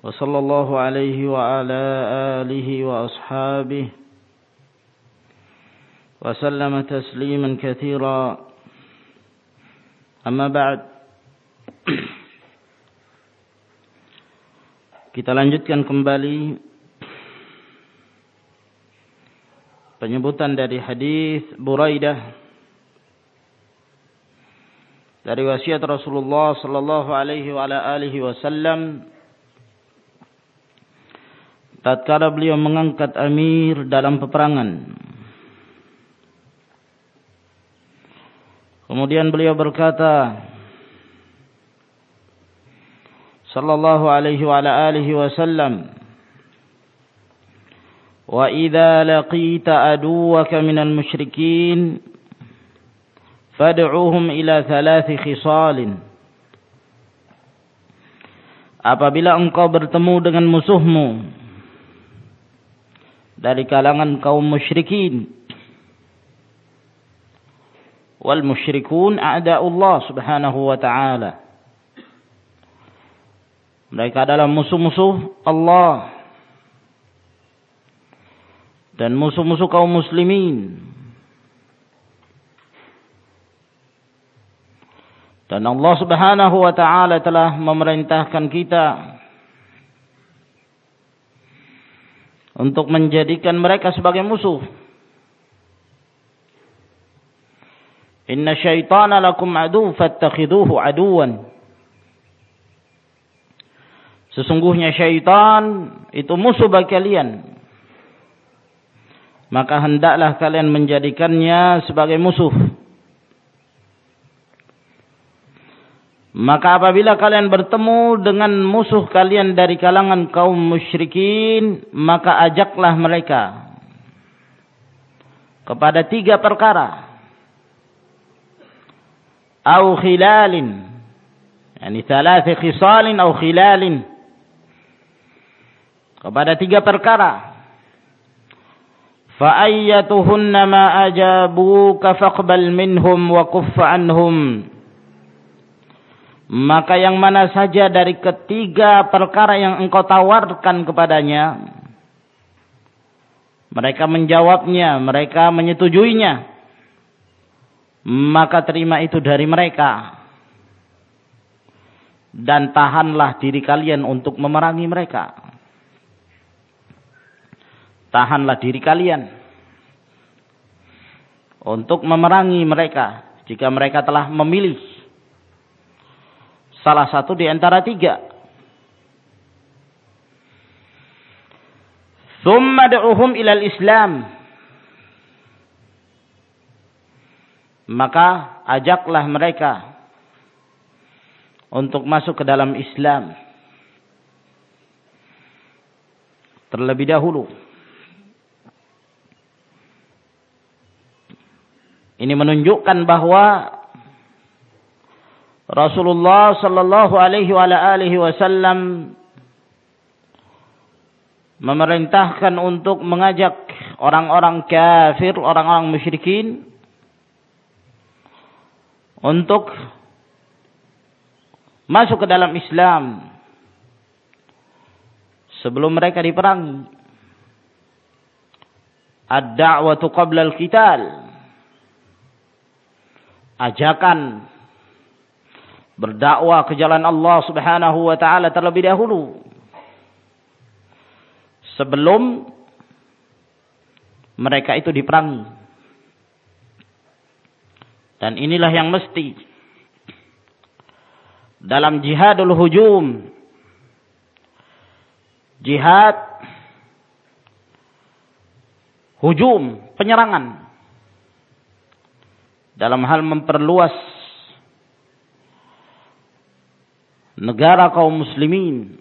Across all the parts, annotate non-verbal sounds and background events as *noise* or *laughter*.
وصلى الله عليه وعلى آله وأصحابه وسلم تسليما كثيرا أما بعد Kita lanjutkan kembali penyebutan dari hadis Buraidah dari wasiat Rasulullah sallallahu alaihi wa alihi wasallam tatkala beliau mengangkat amir dalam peperangan. Kemudian beliau berkata sallallahu alaihi wa alihi wasallam wa idza laqita aduwaka minal musyrikin fad'uhum ila thalathi khisalin. Apabila engkau bertemu dengan musuhmu dari kalangan kaum musyrikin. Wal musyrikun a'da'ullah subhanahu wa ta'ala. Mereka adalah musuh-musuh Allah. Dan musuh-musuh kaum muslimin. Dan Allah Subhanahu wa taala telah memerintahkan kita untuk menjadikan mereka sebagai musuh. Inna syaitana lakum adu fattakhiduhu aduwan. Sesungguhnya syaitan itu musuh bagi kalian. Maka hendaklah kalian menjadikannya sebagai musuh. Maka apabila kalian bertemu dengan musuh kalian dari kalangan kaum musyrikin, maka ajaklah mereka kepada tiga perkara. Au khilalin. Yani thalathi khisalin au khilalin kepada tiga perkara. Fa'ayyatuhunna ma ajabuka faqbal minhum wa kuffa anhum. Maka yang mana saja dari ketiga perkara yang engkau tawarkan kepadanya. Mereka menjawabnya, mereka menyetujuinya. Maka terima itu dari mereka. Dan tahanlah diri kalian untuk memerangi mereka tahanlah diri kalian untuk memerangi mereka jika mereka telah memilih salah satu di antara tiga. Thumma da'uhum ilal Islam. Maka ajaklah mereka untuk masuk ke dalam Islam. Terlebih dahulu. Ini menunjukkan bahwa Rasulullah sallallahu alaihi wa alihi wasallam memerintahkan untuk mengajak orang-orang kafir, orang-orang musyrikin untuk masuk ke dalam Islam sebelum mereka diperangi. Ad-da'watu qabla al-qital ajakan berdakwah ke jalan Allah Subhanahu wa taala terlebih dahulu. Sebelum mereka itu diperangi. Dan inilah yang mesti. Dalam jihadul hujum jihad hujum penyerangan. Dalam hal memperluas negara kaum muslimin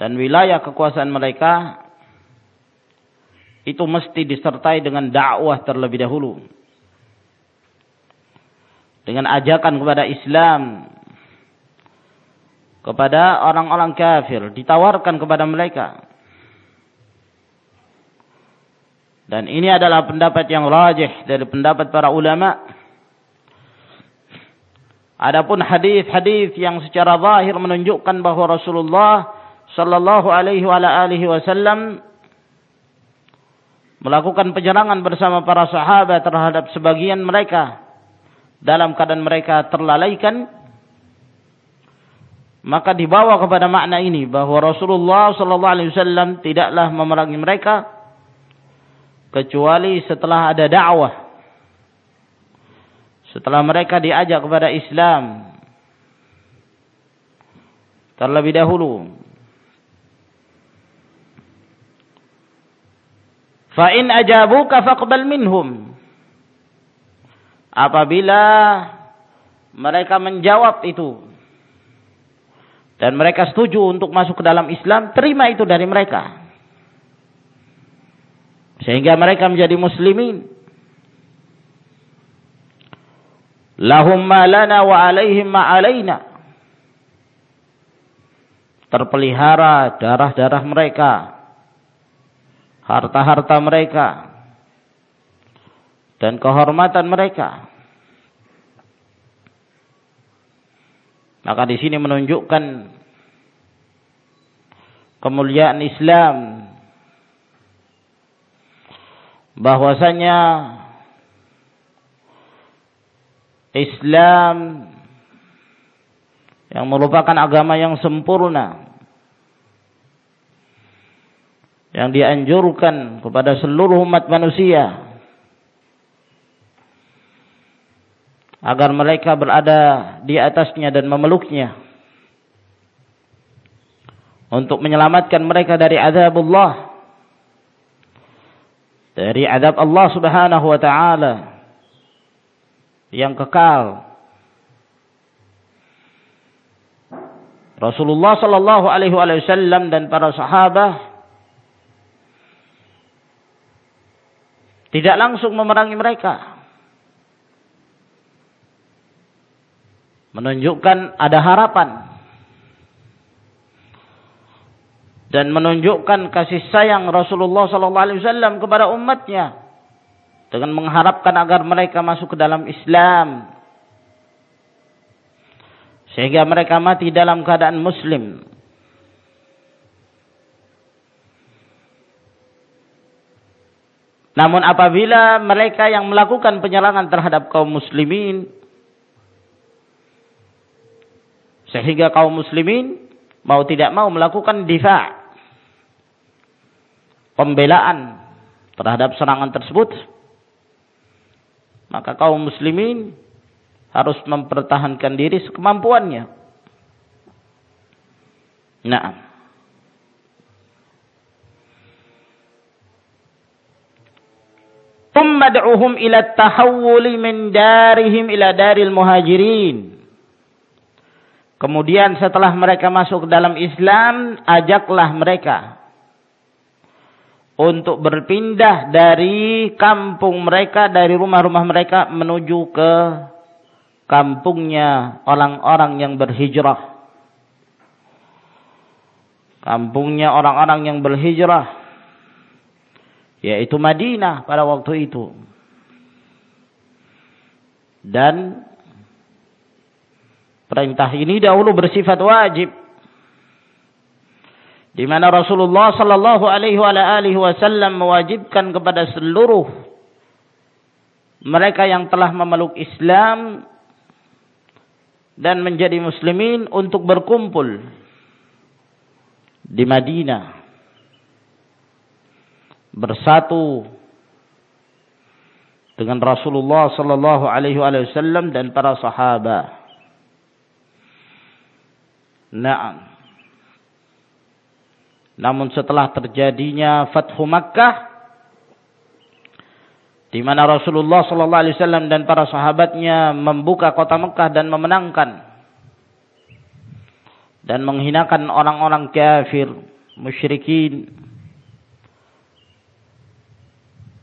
dan wilayah kekuasaan mereka itu mesti disertai dengan dakwah terlebih dahulu. Dengan ajakan kepada Islam. Kepada orang-orang kafir. Ditawarkan kepada mereka. Dan ini adalah pendapat yang rajih dari pendapat para ulama. Adapun hadis-hadis yang secara zahir menunjukkan bahwa Rasulullah sallallahu alaihi wasallam melakukan penyerangan bersama para sahabat terhadap sebagian mereka dalam keadaan mereka terlalaikan maka dibawa kepada makna ini bahwa Rasulullah sallallahu alaihi wasallam tidaklah memerangi mereka kecuali setelah ada dakwah setelah mereka diajak kepada Islam terlebih dahulu Fa in ajabuka faqbal minhum. Apabila mereka menjawab itu dan mereka setuju untuk masuk ke dalam Islam, terima itu dari mereka. Sehingga mereka menjadi muslimin. Lahum ma lana wa alaihim ma alaina. Terpelihara darah-darah mereka harta-harta mereka dan kehormatan mereka. Maka di sini menunjukkan kemuliaan Islam bahwasanya Islam yang merupakan agama yang sempurna yang dianjurkan kepada seluruh umat manusia agar mereka berada di atasnya dan memeluknya untuk menyelamatkan mereka dari azab Allah dari azab Allah Subhanahu wa taala yang kekal Rasulullah sallallahu alaihi wasallam dan para sahabat Tidak langsung memerangi mereka. Menunjukkan ada harapan. Dan menunjukkan kasih sayang Rasulullah SAW kepada umatnya. Dengan mengharapkan agar mereka masuk ke dalam Islam. Sehingga mereka mati dalam keadaan muslim. Namun apabila mereka yang melakukan penyerangan terhadap kaum muslimin sehingga kaum muslimin mau tidak mau melakukan difa pembelaan terhadap serangan tersebut maka kaum muslimin harus mempertahankan diri sekemampuannya. Nah. Thumma da'uhum ila tahawuli min darihim ila daril muhajirin. Kemudian setelah mereka masuk dalam Islam, ajaklah mereka untuk berpindah dari kampung mereka, dari rumah-rumah mereka menuju ke kampungnya orang-orang yang berhijrah. Kampungnya orang-orang yang berhijrah yaitu Madinah pada waktu itu. Dan perintah ini dahulu bersifat wajib. Di mana Rasulullah sallallahu alaihi wasallam mewajibkan kepada seluruh mereka yang telah memeluk Islam dan menjadi muslimin untuk berkumpul di Madinah bersatu dengan Rasulullah sallallahu alaihi wasallam dan para sahabat. Naam. Namun setelah terjadinya Fathu Makkah di mana Rasulullah sallallahu alaihi wasallam dan para sahabatnya membuka kota Mekah dan memenangkan dan menghinakan orang-orang kafir, musyrikin.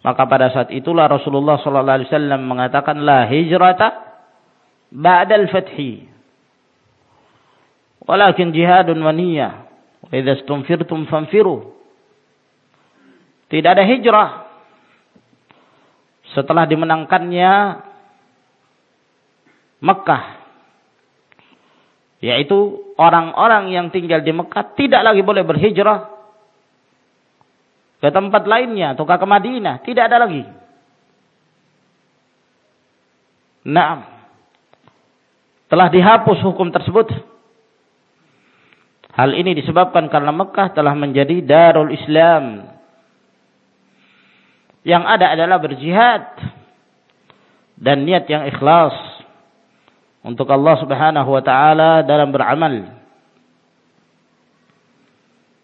Maka pada saat itulah Rasulullah sallallahu alaihi wasallam mengatakan la hijrata ba'da al-fathi. Walakin jihadun wa niyyah. Idza istunfirtum fanfiru. Tidak ada hijrah setelah dimenangkannya Mekah yaitu orang-orang yang tinggal di Mekah tidak lagi boleh berhijrah ke tempat lainnya atau ke Madinah, tidak ada lagi. Nah, telah dihapus hukum tersebut. Hal ini disebabkan karena Mekah telah menjadi darul Islam. Yang ada adalah berjihad dan niat yang ikhlas untuk Allah Subhanahu wa taala dalam beramal.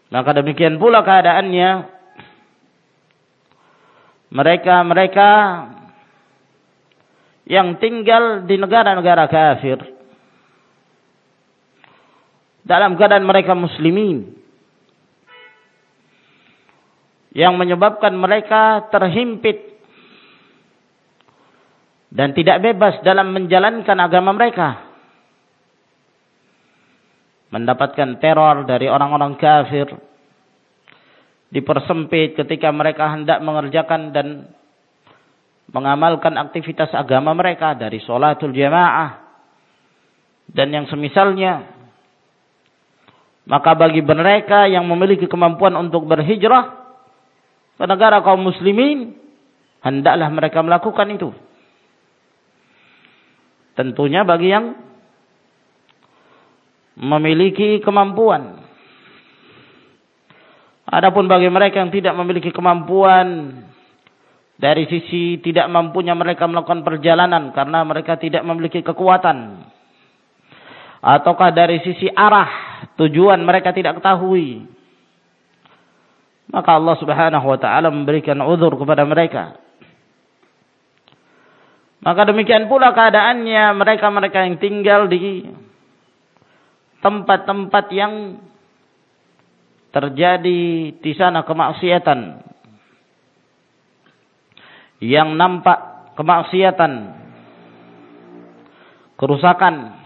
Maka demikian pula keadaannya mereka-mereka yang tinggal di negara-negara kafir dalam keadaan mereka muslimin yang menyebabkan mereka terhimpit dan tidak bebas dalam menjalankan agama mereka. Mendapatkan teror dari orang-orang kafir. Dipersempit ketika mereka hendak mengerjakan dan mengamalkan aktivitas agama mereka dari sholatul jamaah dan yang semisalnya. Maka bagi mereka yang memiliki kemampuan untuk berhijrah ke negara kaum muslimin, hendaklah mereka melakukan itu. Tentunya bagi yang memiliki kemampuan. Adapun bagi mereka yang tidak memiliki kemampuan dari sisi tidak mampunya mereka melakukan perjalanan karena mereka tidak memiliki kekuatan ataukah dari sisi arah tujuan mereka tidak ketahui maka Allah Subhanahu wa taala memberikan uzur kepada mereka maka demikian pula keadaannya mereka-mereka yang tinggal di tempat-tempat yang terjadi di sana kemaksiatan. Yang nampak kemaksiatan. Kerusakan.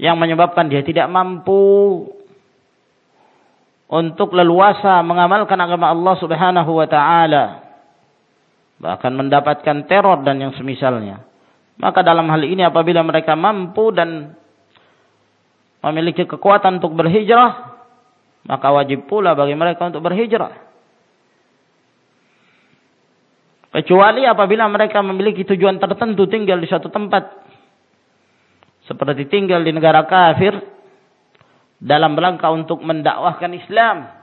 Yang menyebabkan dia tidak mampu untuk leluasa mengamalkan agama Allah Subhanahu wa taala bahkan mendapatkan teror dan yang semisalnya. Maka dalam hal ini apabila mereka mampu dan memiliki kekuatan untuk berhijrah, maka wajib pula bagi mereka untuk berhijrah. Kecuali apabila mereka memiliki tujuan tertentu tinggal di suatu tempat. Seperti tinggal di negara kafir. Dalam rangka untuk mendakwahkan Islam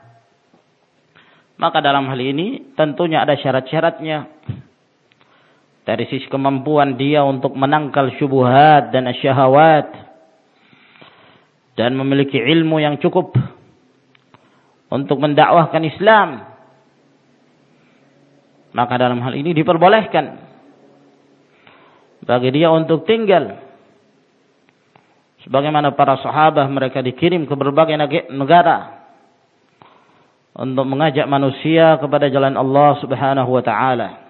maka dalam hal ini tentunya ada syarat-syaratnya. Dari sisi kemampuan dia untuk menangkal syubuhat dan syahwat. Dan memiliki ilmu yang cukup. Untuk mendakwahkan Islam. Maka dalam hal ini diperbolehkan. Bagi dia untuk tinggal. Sebagaimana para sahabat mereka dikirim ke berbagai negara untuk mengajak manusia kepada jalan Allah Subhanahu wa taala.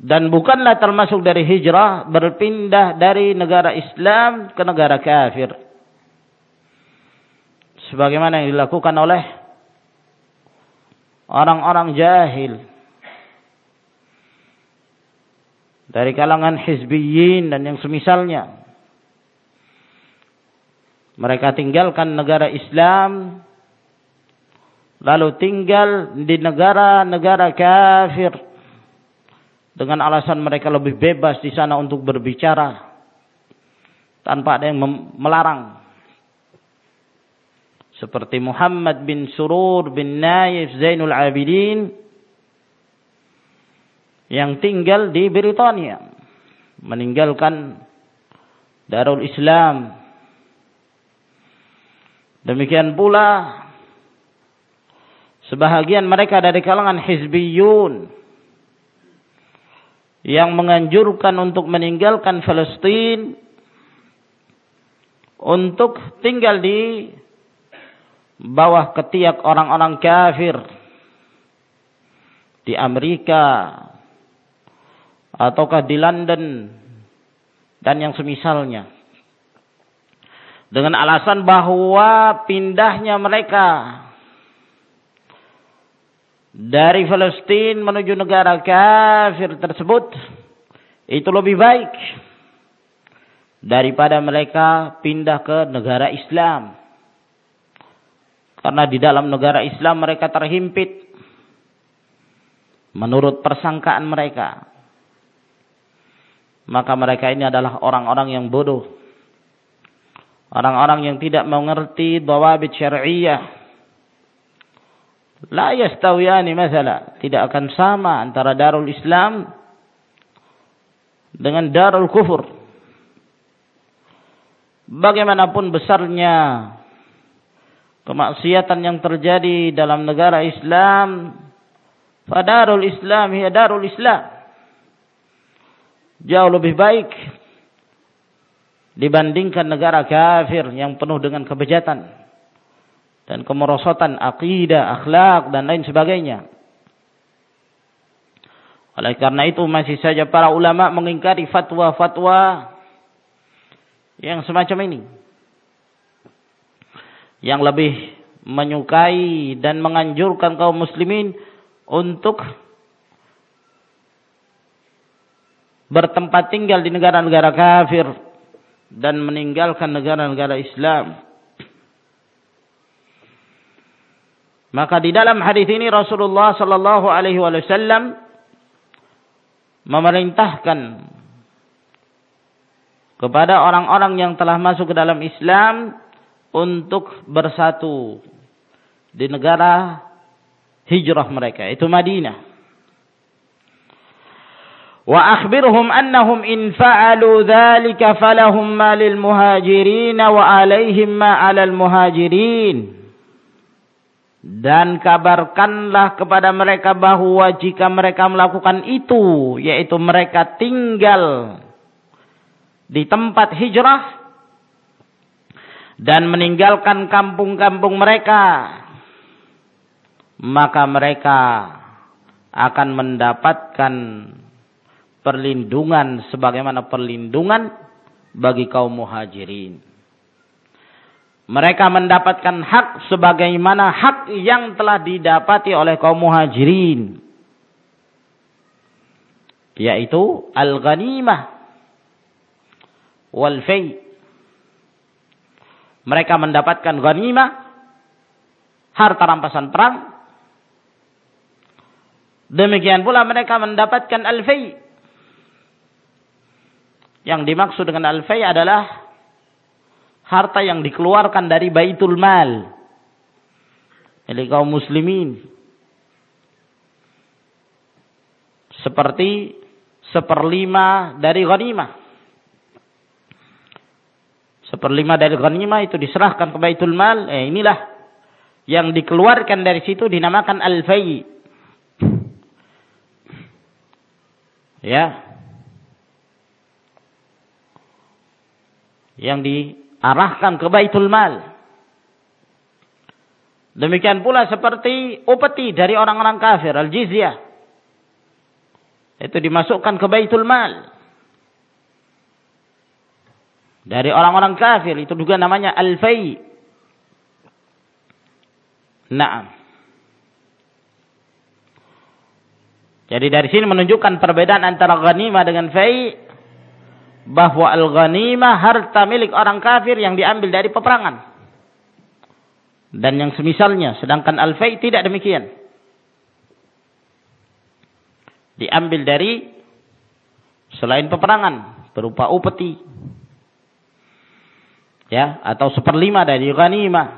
Dan bukanlah termasuk dari hijrah berpindah dari negara Islam ke negara kafir. Sebagaimana yang dilakukan oleh orang-orang jahil. Dari kalangan hizbiyin dan yang semisalnya. Mereka tinggalkan negara Islam lalu tinggal di negara-negara kafir. Dengan alasan mereka lebih bebas di sana untuk berbicara tanpa ada yang melarang. Seperti Muhammad bin Surur bin Naif Zainul Abidin yang tinggal di Britania meninggalkan Darul Islam demikian pula Sebahagian mereka dari kalangan hizbiyun yang menganjurkan untuk meninggalkan Palestina untuk tinggal di bawah ketiak orang-orang kafir di Amerika ataukah di London dan yang semisalnya dengan alasan bahwa pindahnya mereka dari Palestina menuju negara kafir tersebut itu lebih baik daripada mereka pindah ke negara Islam. Karena di dalam negara Islam mereka terhimpit menurut persangkaan mereka. Maka mereka ini adalah orang-orang yang bodoh. Orang-orang yang tidak mengerti dawabit syariah. La yastawiyani masalah. Tidak akan sama antara darul Islam dengan darul kufur bagaimanapun besarnya kemaksiatan yang terjadi dalam negara Islam, fadarul Islam ya darul Islam. Jauh lebih baik dibandingkan negara kafir yang penuh dengan kebejatan dan kemerosotan akidah, akhlak dan lain sebagainya. Oleh karena itu masih saja para ulama mengingkari fatwa-fatwa yang semacam ini. Yang lebih menyukai dan menganjurkan kaum muslimin untuk bertempat tinggal di negara-negara kafir dan meninggalkan negara-negara Islam. Maka di dalam hadis ini Rasulullah sallallahu alaihi wasallam memerintahkan kepada orang-orang yang telah masuk ke dalam Islam untuk bersatu di negara hijrah mereka itu Madinah. In fa'alu dzalika falahum ma lil muhajirin wa alaihim ma 'alal muhajirin. Dan kabarkanlah kepada mereka bahwa jika mereka melakukan itu, yaitu mereka tinggal di tempat hijrah dan meninggalkan kampung-kampung mereka maka mereka akan mendapatkan perlindungan sebagaimana perlindungan bagi kaum muhajirin. Mereka mendapatkan hak sebagaimana hak yang telah didapati oleh kaum muhajirin. Yaitu al-ghanimah wal fay. Mereka mendapatkan ghanimah, harta rampasan perang. Demikian pula mereka mendapatkan al-fay. Yang dimaksud dengan al-fay adalah harta yang dikeluarkan dari baitul mal. Jadi kaum muslimin. Seperti seperlima dari ghanimah. Seperlima dari ghanimah itu diserahkan ke Baitul Mal. Eh inilah yang dikeluarkan dari situ dinamakan al-fai. Ya. Yang diarahkan ke Baitul Mal. Demikian pula seperti upeti dari orang-orang kafir, al-jizyah. Itu dimasukkan ke Baitul Mal dari orang-orang kafir itu juga namanya al-fai. Naam. Jadi dari sini menunjukkan perbedaan antara ghanimah dengan fai bahwa al-ghanimah harta milik orang kafir yang diambil dari peperangan. Dan yang semisalnya, sedangkan al-fai tidak demikian. Diambil dari selain peperangan berupa upeti, ya atau seperlima dari ghanimah.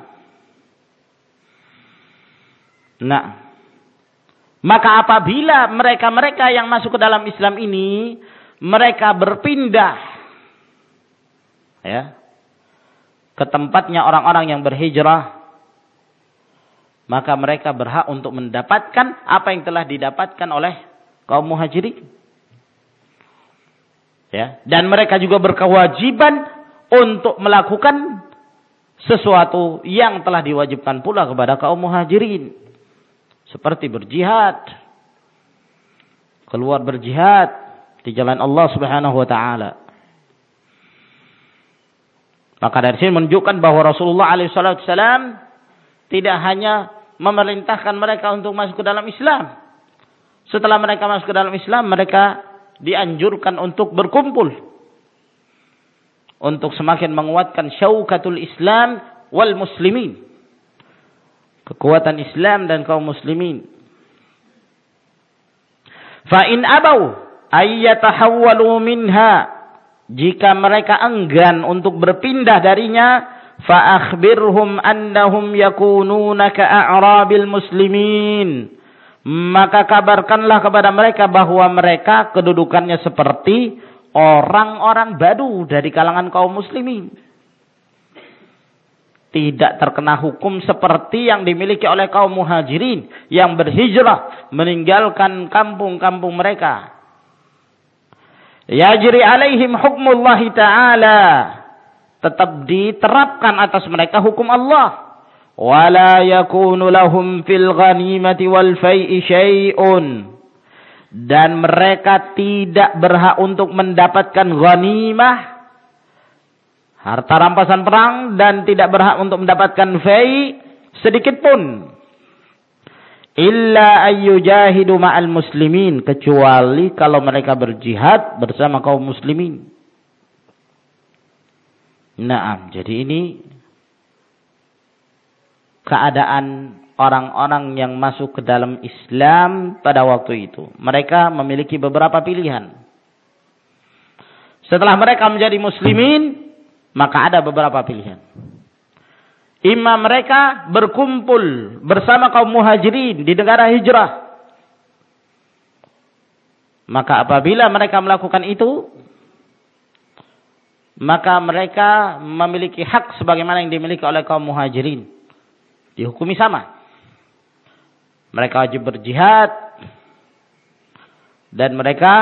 Nah, maka apabila mereka-mereka yang masuk ke dalam Islam ini mereka berpindah ya ke tempatnya orang-orang yang berhijrah maka mereka berhak untuk mendapatkan apa yang telah didapatkan oleh kaum muhajirin. Ya, dan mereka juga berkewajiban untuk melakukan sesuatu yang telah diwajibkan pula kepada kaum muhajirin. Seperti berjihad. Keluar berjihad di jalan Allah subhanahu wa ta'ala. Maka dari sini menunjukkan bahwa Rasulullah alaihissalam tidak hanya memerintahkan mereka untuk masuk ke dalam Islam. Setelah mereka masuk ke dalam Islam, mereka dianjurkan untuk berkumpul. Untuk semakin menguatkan syaukatul Islam wal muslimin. Kekuatan Islam dan kaum muslimin. Fa in abau ayyatahawwalu minha. Jika mereka enggan untuk berpindah darinya fa akhbirhum annahum yakununa ka'arabil muslimin. Maka kabarkanlah kepada mereka bahwa mereka kedudukannya seperti orang-orang badu dari kalangan kaum muslimin. Tidak terkena hukum seperti yang dimiliki oleh kaum muhajirin yang berhijrah meninggalkan kampung-kampung mereka Yajri alaihim hukmullah ta'ala. Tetap diterapkan atas mereka hukum Allah. Wala yakunu lahum fil ghanimati wal fai'i syai'un. Dan mereka tidak berhak untuk mendapatkan ghanimah. Harta rampasan perang dan tidak berhak untuk mendapatkan fai' sedikit pun illa ayyujahidu ma'al muslimin kecuali kalau mereka berjihad bersama kaum muslimin. Naam, jadi ini keadaan orang-orang yang masuk ke dalam Islam pada waktu itu. Mereka memiliki beberapa pilihan. Setelah mereka menjadi muslimin, maka ada beberapa pilihan. Imam mereka berkumpul bersama kaum muhajirin di negara hijrah. Maka apabila mereka melakukan itu, maka mereka memiliki hak sebagaimana yang dimiliki oleh kaum muhajirin. Dihukumi sama. Mereka wajib berjihad dan mereka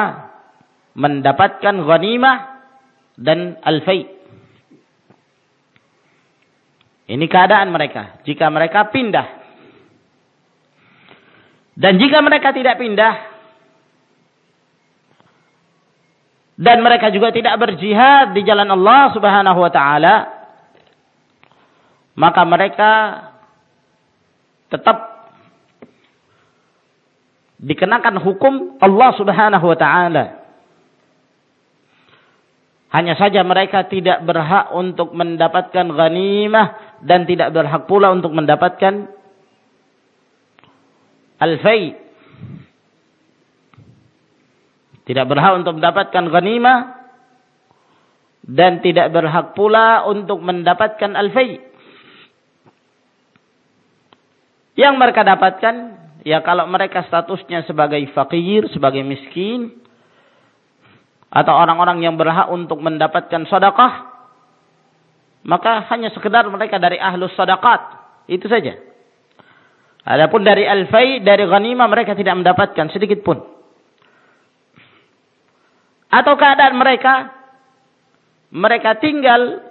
mendapatkan ghanimah dan al-fai'. Ini keadaan mereka. Jika mereka pindah. Dan jika mereka tidak pindah. Dan mereka juga tidak berjihad di jalan Allah subhanahu wa ta'ala. Maka mereka tetap dikenakan hukum Allah subhanahu wa ta'ala. Hanya saja mereka tidak berhak untuk mendapatkan ghanimah dan tidak berhak pula untuk mendapatkan al-fai. Tidak berhak untuk mendapatkan ghanimah dan tidak berhak pula untuk mendapatkan al-fai. Yang mereka dapatkan ya kalau mereka statusnya sebagai fakir, sebagai miskin atau orang-orang yang berhak untuk mendapatkan sedekah maka hanya sekedar mereka dari ahlus sadaqat. Itu saja. Adapun dari al-fai, dari ghanimah mereka tidak mendapatkan sedikit pun. Atau keadaan mereka, mereka tinggal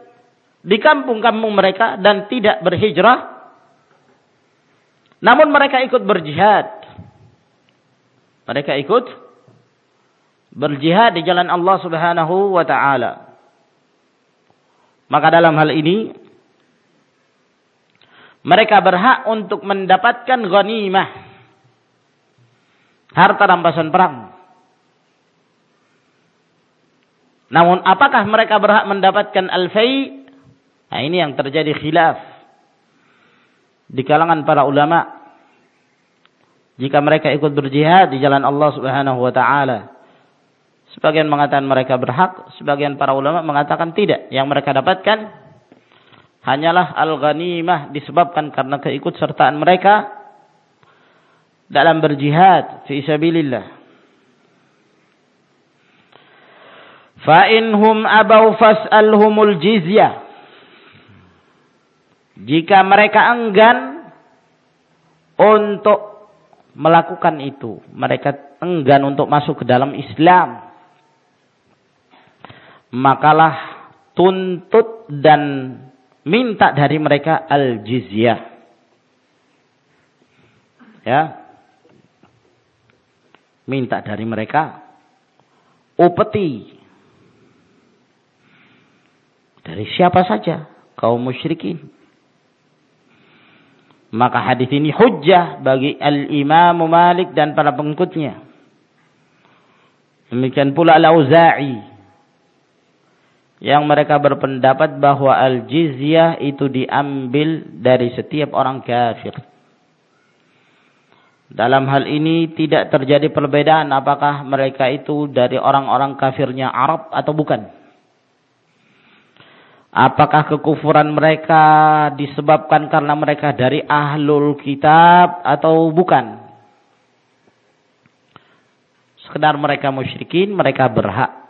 di kampung-kampung mereka dan tidak berhijrah. Namun mereka ikut berjihad. Mereka ikut berjihad di jalan Allah subhanahu wa ta'ala. Maka dalam hal ini mereka berhak untuk mendapatkan ghanimah. Harta rampasan perang. Namun apakah mereka berhak mendapatkan al-fai? Nah ini yang terjadi khilaf. Di kalangan para ulama. Jika mereka ikut berjihad di jalan Allah subhanahu wa ta'ala. Sebagian mengatakan mereka berhak, sebagian para ulama mengatakan tidak. Yang mereka dapatkan hanyalah al-ghanimah disebabkan karena keikut sertaan mereka dalam berjihad fi sabilillah. Fa inhum abau fas'alhumul jizyah. Jika mereka enggan untuk melakukan itu, mereka enggan untuk masuk ke dalam Islam, makalah tuntut dan minta dari mereka al-jizyah. Ya. Minta dari mereka upeti. Dari siapa saja kaum musyrikin. Maka hadis ini hujjah bagi al-Imam Malik dan para pengikutnya. Demikian pula Al-Auza'i yang mereka berpendapat bahwa al-jizyah itu diambil dari setiap orang kafir. Dalam hal ini tidak terjadi perbedaan apakah mereka itu dari orang-orang kafirnya Arab atau bukan. Apakah kekufuran mereka disebabkan karena mereka dari ahlul kitab atau bukan. Sekedar mereka musyrikin, mereka berhak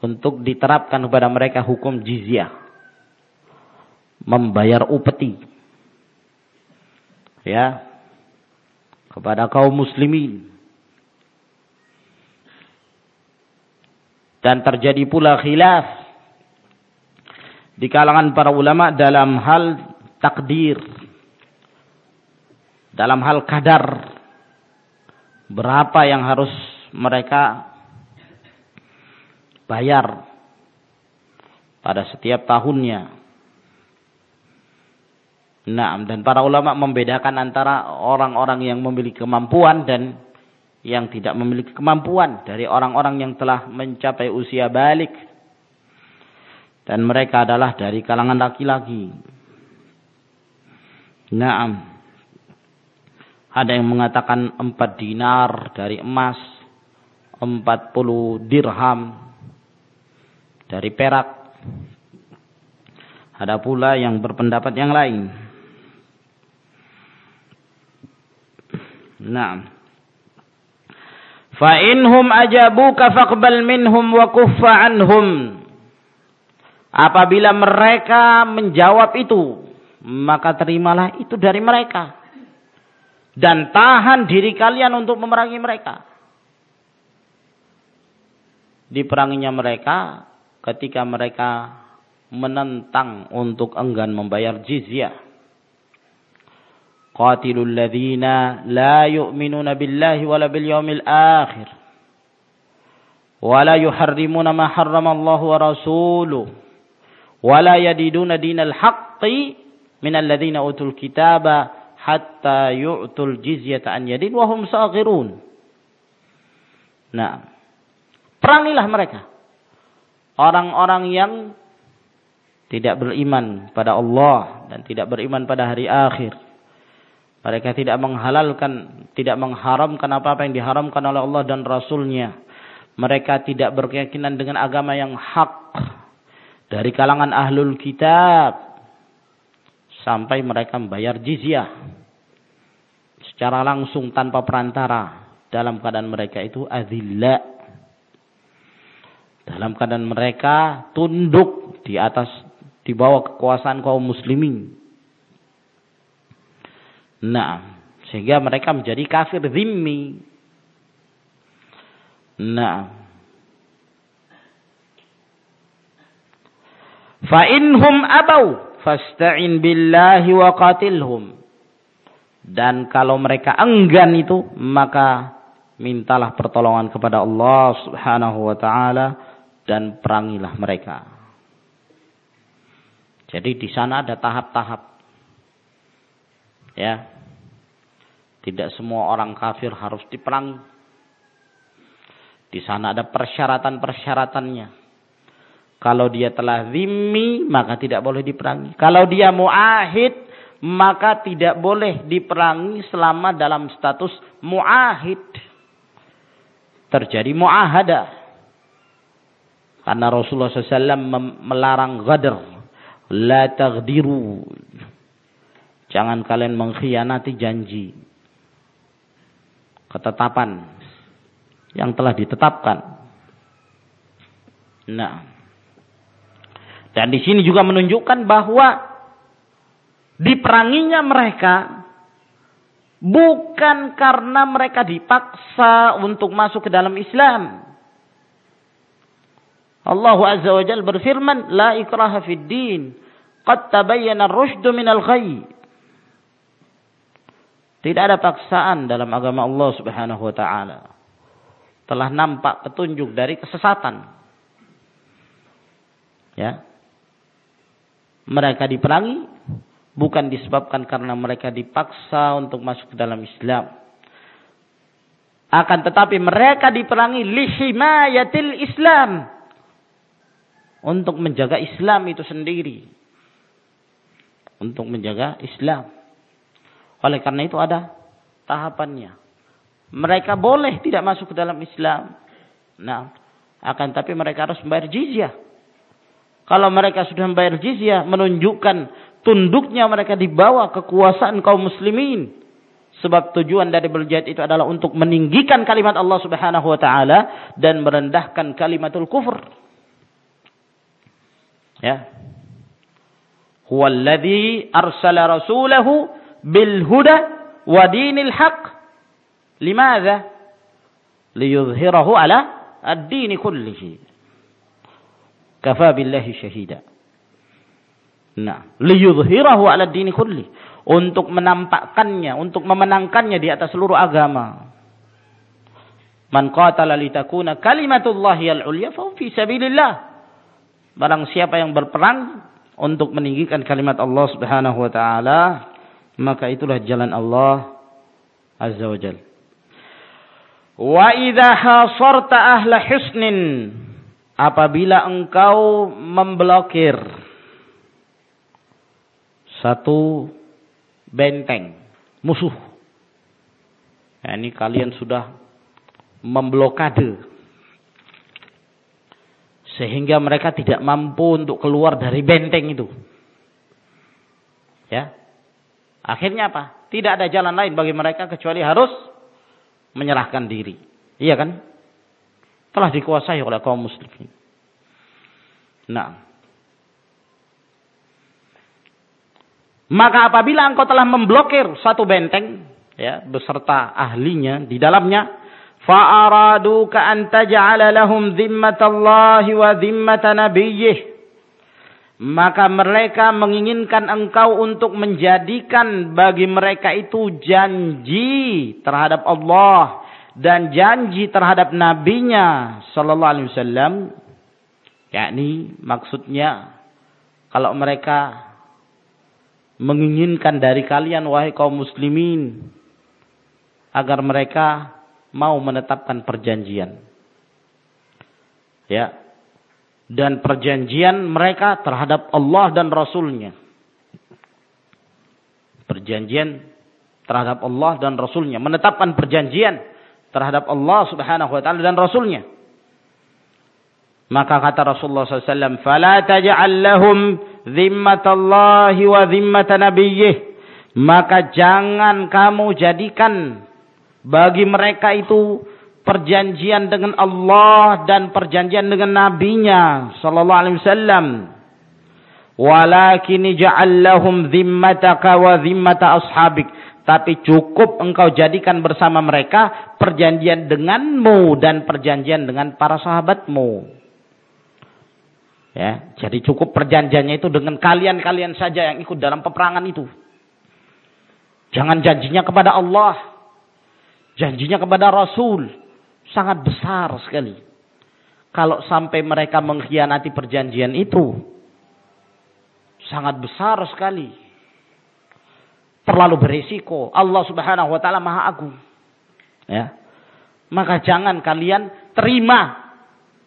untuk diterapkan kepada mereka hukum jizyah. Membayar upeti. Ya. Kepada kaum muslimin. Dan terjadi pula khilaf di kalangan para ulama dalam hal takdir. Dalam hal kadar. Berapa yang harus mereka bayar pada setiap tahunnya. Nah, dan para ulama membedakan antara orang-orang yang memiliki kemampuan dan yang tidak memiliki kemampuan dari orang-orang yang telah mencapai usia balik dan mereka adalah dari kalangan laki-laki. Nah, ada yang mengatakan empat dinar dari emas, empat puluh dirham dari perak. Ada pula yang berpendapat yang lain. Nah. Fa inhum ajabuka faqbal minhum wa kuffa anhum. Apabila mereka menjawab itu, maka terimalah itu dari mereka. Dan tahan diri kalian untuk memerangi mereka. Diperanginya mereka ketika mereka menentang untuk enggan membayar jizyah. Qatilul ladzina la yu'minuna billahi wala bil yawmil akhir. Wala yuharrimuna ma harrama Allah wa rasuluh. Wala yadiduna dinal haqqi min alladzina utul kitaba hatta yu'tul jizyata an yadin wa hum saghirun. Nah, perangilah mereka orang-orang yang tidak beriman pada Allah dan tidak beriman pada hari akhir. Mereka tidak menghalalkan, tidak mengharamkan apa-apa yang diharamkan oleh Allah dan Rasulnya. Mereka tidak berkeyakinan dengan agama yang hak dari kalangan ahlul kitab. Sampai mereka membayar jizyah. Secara langsung tanpa perantara. Dalam keadaan mereka itu adillah dalam keadaan mereka tunduk di atas di bawah kekuasaan kaum muslimin. Nah, sehingga mereka menjadi kafir zimmi. Nah. Fa inhum abau fasta'in billahi wa qatilhum. Dan kalau mereka enggan itu, maka mintalah pertolongan kepada Allah Subhanahu wa taala dan perangilah mereka. Jadi di sana ada tahap-tahap. Ya. Tidak semua orang kafir harus diperangi. Di sana ada persyaratan-persyaratannya. Kalau dia telah zimmi, maka tidak boleh diperangi. Kalau dia muahid, maka tidak boleh diperangi selama dalam status muahid. Terjadi muahadah. Karena Rasulullah SAW melarang ghadr. La taghdiru. Jangan kalian mengkhianati janji. Ketetapan. Yang telah ditetapkan. Nah. Dan di sini juga menunjukkan bahwa diperanginya mereka bukan karena mereka dipaksa untuk masuk ke dalam Islam Allah Azza wa Jalla berfirman, "La ikraha fid din, qad tabayyana ar-rusydu minal ghayy." Tidak ada paksaan dalam agama Allah Subhanahu wa taala. Telah nampak petunjuk dari kesesatan. Ya. Mereka diperangi bukan disebabkan karena mereka dipaksa untuk masuk ke dalam Islam. Akan tetapi mereka diperangi lihimayatil Islam. Untuk menjaga Islam itu sendiri. Untuk menjaga Islam. Oleh karena itu ada tahapannya. Mereka boleh tidak masuk ke dalam Islam. Nah, akan tapi mereka harus membayar jizyah. Kalau mereka sudah membayar jizyah, menunjukkan tunduknya mereka di bawah kekuasaan kaum muslimin. Sebab tujuan dari berjihad itu adalah untuk meninggikan kalimat Allah Subhanahu wa taala dan merendahkan kalimatul kufur. Ya. Huwallazi arsala rasulahu bil huda wa dinil haq. Limadha? Liyudhhirahu ala ad-din kullihi. Kafa billahi syahida. Nah, liyudhhirahu ala ad-din kulli. Untuk menampakkannya, untuk memenangkannya di atas seluruh agama. Man qatala litakuna kalimatullahi al-ulya fa fi sabilillah. Barang siapa yang berperang untuk meninggikan kalimat Allah Subhanahu wa taala, maka itulah jalan Allah Azza wa Jal. Wa idha hasarta ahla husnin apabila engkau memblokir satu benteng musuh. Ya, ini kalian sudah memblokade sehingga mereka tidak mampu untuk keluar dari benteng itu. Ya, Akhirnya apa? Tidak ada jalan lain bagi mereka kecuali harus menyerahkan diri. Iya kan? Telah dikuasai oleh kaum muslimin. Nah. Maka apabila engkau telah memblokir satu benteng, ya, beserta ahlinya di dalamnya, fa'araduka an taj'ala lahum dhimmatallahi wa dhimmata nabiyyih maka mereka menginginkan engkau untuk menjadikan bagi mereka itu janji terhadap Allah dan janji terhadap nabinya sallallahu alaihi wasallam. Yakni maksudnya kalau mereka menginginkan dari kalian wahai kaum muslimin agar mereka mau menetapkan perjanjian ya dan perjanjian mereka terhadap Allah dan Rasulnya. Perjanjian terhadap Allah dan Rasulnya. Menetapkan perjanjian terhadap Allah subhanahu wa ta'ala dan Rasulnya. Maka kata Rasulullah SAW, فَلَا تَجْعَلْ لَهُمْ ذِمَّةَ اللَّهِ وَذِمَّةَ نَبِيِّهِ Maka jangan kamu jadikan bagi mereka itu perjanjian dengan Allah dan perjanjian dengan nabinya sallallahu alaihi wasallam. Walakin ja'al lahum dhimmataka wa dhimmata ashabik. Tapi cukup engkau jadikan bersama mereka perjanjian denganmu dan perjanjian dengan para sahabatmu. Ya jadi cukup perjanjiannya itu dengan kalian-kalian saja yang ikut dalam peperangan itu. Jangan janjinya kepada Allah janjinya kepada Rasul sangat besar sekali. Kalau sampai mereka mengkhianati perjanjian itu, sangat besar sekali. Terlalu berisiko. Allah Subhanahu wa taala Maha Agung. Ya. Maka jangan kalian terima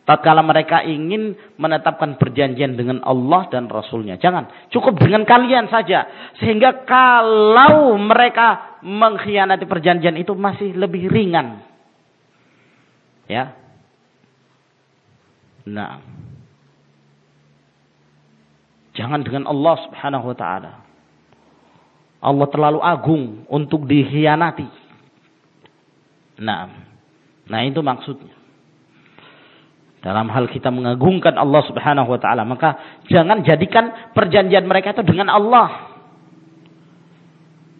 tatkala mereka ingin menetapkan perjanjian dengan Allah dan Rasulnya. Jangan. Cukup dengan kalian saja. Sehingga kalau mereka mengkhianati perjanjian itu masih lebih ringan. Ya. Nah. Jangan dengan Allah Subhanahu wa taala. Allah terlalu agung untuk dikhianati. Nah. Nah, itu maksudnya. Dalam hal kita mengagungkan Allah Subhanahu wa taala, maka jangan jadikan perjanjian mereka itu dengan Allah.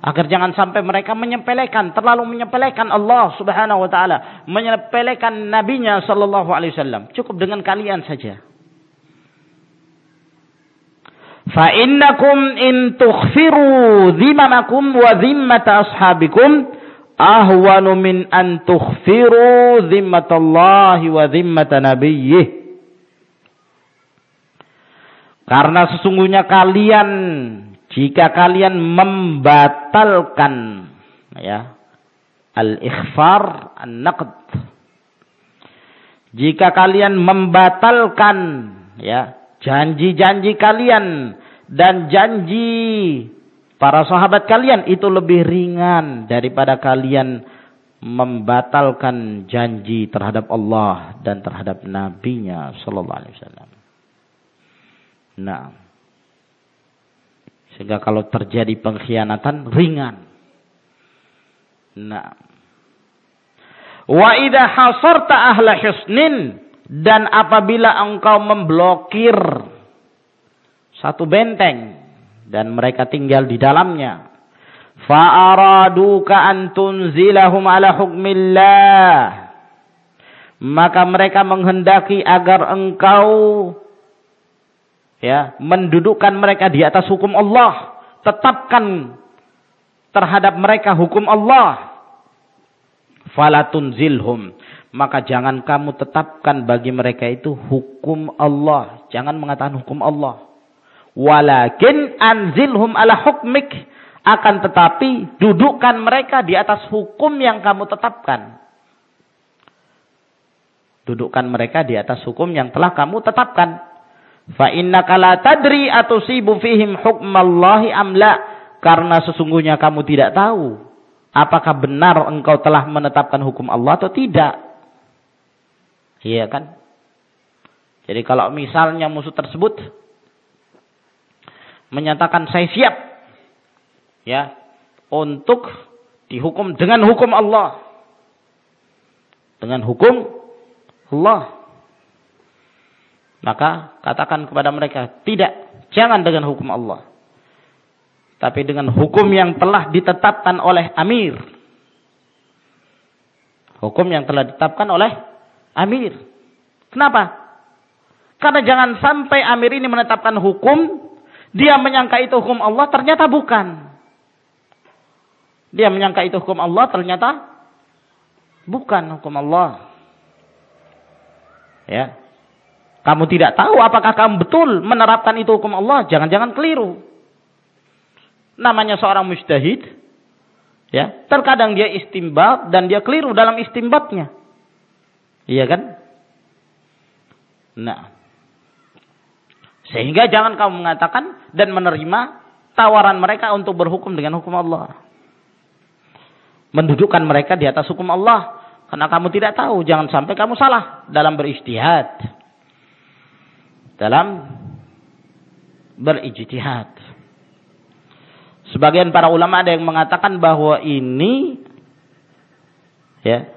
Agar jangan sampai mereka menyepelekan, terlalu menyepelekan Allah subhanahu wa ta'ala. Menyepelekan nabinya sallallahu alaihi wasallam. Cukup dengan kalian saja. Fa innakum in tukhfiru dhimamakum wa dhimmata ashabikum ahwanu min an tukhfiru dhimmatallahi wa dhimmata nabiyyih. Karena sesungguhnya kalian jika kalian membatalkan ya al-ikhfar an-naqd jika kalian membatalkan ya janji-janji kalian dan janji para sahabat kalian itu lebih ringan daripada kalian membatalkan janji terhadap Allah dan terhadap nabinya sallallahu alaihi wasallam. Nah, sehingga kalau terjadi pengkhianatan ringan. Nah. Wa idha hasarta ahla husnin dan apabila engkau memblokir satu benteng dan mereka tinggal di dalamnya fa'araduka an tunzilahum ala hukmillah maka mereka menghendaki agar engkau ya mendudukkan mereka di atas hukum Allah. Tetapkan terhadap mereka hukum Allah. Falatun zilhum maka jangan kamu tetapkan bagi mereka itu hukum Allah. Jangan mengatakan hukum Allah. Walakin anzilhum ala hukmik. Akan tetapi dudukkan mereka di atas hukum yang kamu tetapkan. Dudukkan mereka di atas hukum yang telah kamu tetapkan Fa innaka la tadri atusibu fihim hukmallahi amla. Karena sesungguhnya kamu tidak tahu apakah benar engkau telah menetapkan hukum Allah atau tidak. Iya kan? Jadi kalau misalnya musuh tersebut menyatakan saya siap ya untuk dihukum dengan hukum Allah. Dengan hukum Allah. Maka katakan kepada mereka, tidak, jangan dengan hukum Allah. Tapi dengan hukum yang telah ditetapkan oleh amir. Hukum yang telah ditetapkan oleh amir. Kenapa? Karena jangan sampai amir ini menetapkan hukum, dia menyangka itu hukum Allah, ternyata bukan. Dia menyangka itu hukum Allah, ternyata bukan hukum Allah. Ya, kamu tidak tahu apakah kamu betul menerapkan itu hukum Allah. Jangan-jangan keliru. Namanya seorang mujtahid. Ya, terkadang dia istimbat dan dia keliru dalam istimbatnya. Iya kan? Nah. Sehingga jangan kamu mengatakan dan menerima tawaran mereka untuk berhukum dengan hukum Allah. Mendudukkan mereka di atas hukum Allah. Karena kamu tidak tahu. Jangan sampai kamu salah dalam beristihad dalam berijtihad. Sebagian para ulama ada yang mengatakan bahwa ini ya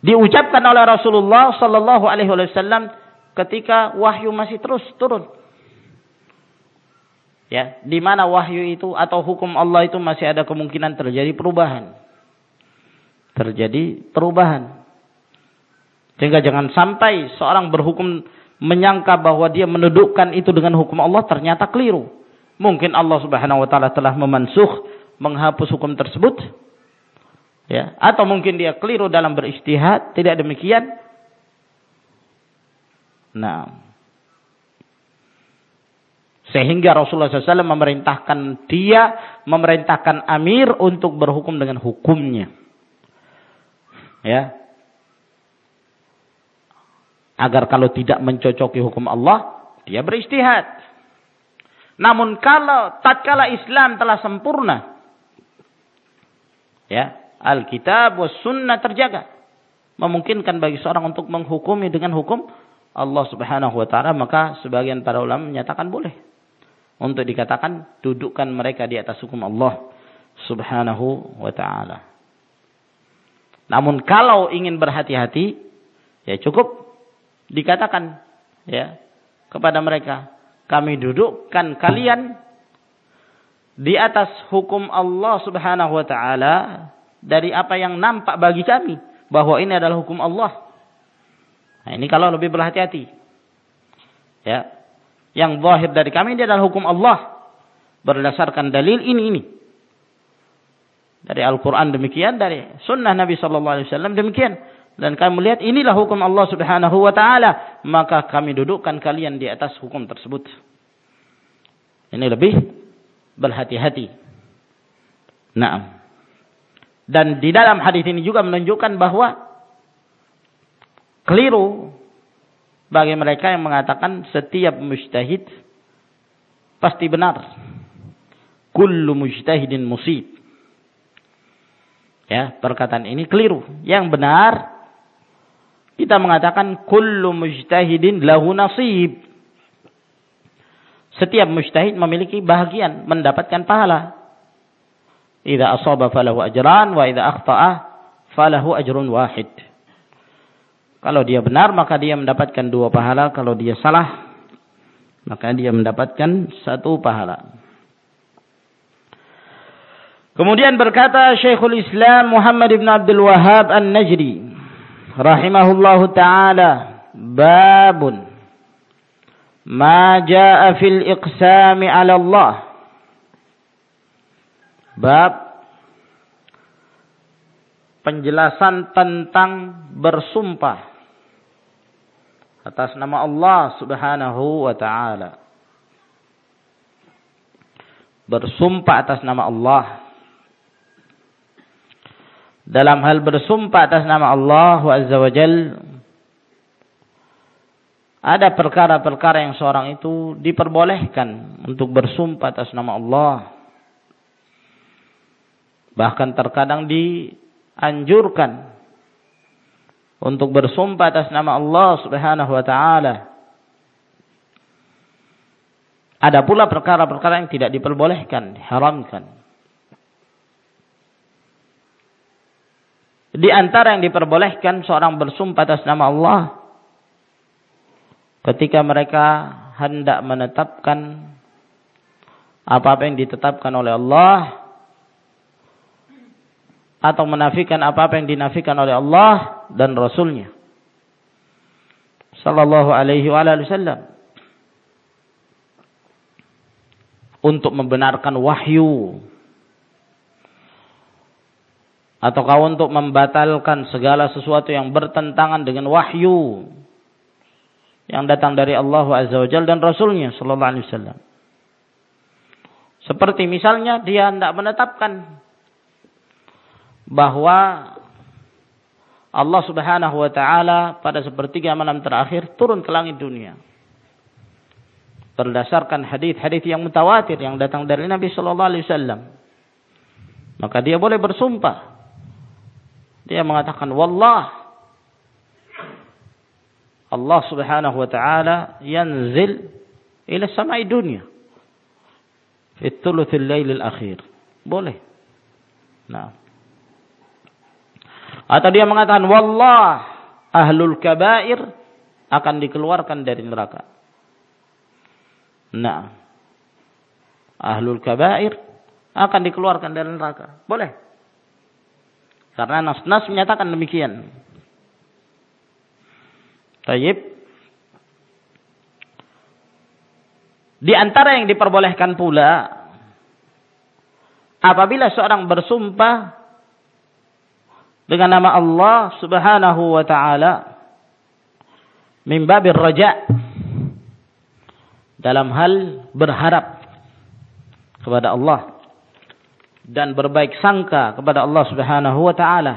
diucapkan oleh Rasulullah sallallahu alaihi wasallam ketika wahyu masih terus turun. Ya, di mana wahyu itu atau hukum Allah itu masih ada kemungkinan terjadi perubahan. Terjadi perubahan. Sehingga jangan sampai seorang berhukum menyangka bahwa dia mendudukkan itu dengan hukum Allah ternyata keliru. Mungkin Allah Subhanahu wa taala telah memansuh, menghapus hukum tersebut. Ya, atau mungkin dia keliru dalam beristihad, tidak demikian. Nah, sehingga Rasulullah SAW memerintahkan dia, memerintahkan Amir untuk berhukum dengan hukumnya. Ya, Agar kalau tidak mencocoki hukum Allah, dia beristihad. Namun kalau tatkala Islam telah sempurna, ya, Alkitab was sunnah terjaga. Memungkinkan bagi seorang untuk menghukumi dengan hukum Allah subhanahu wa ta'ala. Maka sebagian para ulama menyatakan boleh. Untuk dikatakan dudukkan mereka di atas hukum Allah subhanahu wa ta'ala. Namun kalau ingin berhati-hati, ya cukup dikatakan ya kepada mereka kami dudukkan kalian di atas hukum Allah Subhanahu wa taala dari apa yang nampak bagi kami bahwa ini adalah hukum Allah. Nah, ini kalau lebih berhati-hati. Ya. Yang zahir dari kami ini adalah hukum Allah berdasarkan dalil ini ini. Dari Al-Qur'an demikian, dari sunnah Nabi sallallahu alaihi wasallam demikian. Dan kami melihat inilah hukum Allah Subhanahu wa taala, maka kami dudukkan kalian di atas hukum tersebut. Ini lebih berhati-hati. Nah. Dan di dalam hadis ini juga menunjukkan bahwa keliru bagi mereka yang mengatakan setiap mujtahid pasti benar. Kullu mujtahidin musib. Ya, perkataan ini keliru. Yang benar kita mengatakan kullu mujtahidin lahu nasib. Setiap mujtahid memiliki bahagian mendapatkan pahala. Idza asaba falahu ajran wa idza akhta'a falahu ajrun wahid. Kalau dia benar maka dia mendapatkan dua pahala, kalau dia salah maka dia mendapatkan satu pahala. Kemudian berkata Syekhul Islam Muhammad ibn Abdul Wahhab An-Najdi rahimahullahu taala babun ma jaa fil iqsami 'ala Allah. Bab penjelasan tentang bersumpah atas nama Allah Subhanahu wa taala. Bersumpah atas nama Allah. Dalam hal bersumpah atas nama Allah Azza wa Jalla ada perkara-perkara yang seorang itu diperbolehkan untuk bersumpah atas nama Allah. Bahkan terkadang dianjurkan untuk bersumpah atas nama Allah Subhanahu wa taala. Ada pula perkara-perkara yang tidak diperbolehkan, diharamkan. Di antara yang diperbolehkan seorang bersumpah atas nama Allah ketika mereka hendak menetapkan apa-apa yang ditetapkan oleh Allah atau menafikan apa-apa yang dinafikan oleh Allah dan Rasulnya. Sallallahu alaihi wasallam. Untuk membenarkan wahyu atau kau untuk membatalkan segala sesuatu yang bertentangan dengan wahyu yang datang dari Allah Azza wa Jalla dan Rasulnya Sallallahu Alaihi Wasallam. Seperti misalnya dia tidak menetapkan bahwa Allah Subhanahu wa taala pada sepertiga malam terakhir turun ke langit dunia. Berdasarkan hadis-hadis yang mutawatir yang datang dari Nabi sallallahu alaihi wasallam. Maka dia boleh bersumpah. Dia mengatakan wallah Allah Subhanahu wa taala yanzil ila samai dunia fi thuluthil lailil akhir. Boleh. Nah. Atau dia mengatakan wallah ahlul kabair akan dikeluarkan dari neraka. Nah. Ahlul kabair akan dikeluarkan dari neraka. Boleh. Karena nas-nas menyatakan demikian. Tayyib. Di antara yang diperbolehkan pula apabila seorang bersumpah dengan nama Allah Subhanahu wa taala min babir raja dalam hal berharap kepada Allah dan berbaik sangka kepada Allah Subhanahu wa taala.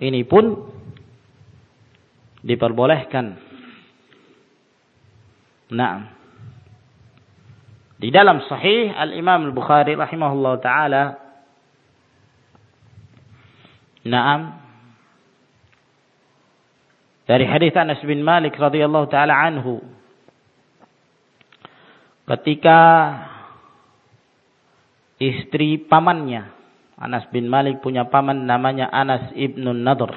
Ini pun diperbolehkan. Nah. Di dalam sahih Al-Imam Al-Bukhari rahimahullah taala Naam dari hadis Anas bin Malik radhiyallahu taala anhu ketika istri pamannya. Anas bin Malik punya paman namanya Anas ibnu Nadr.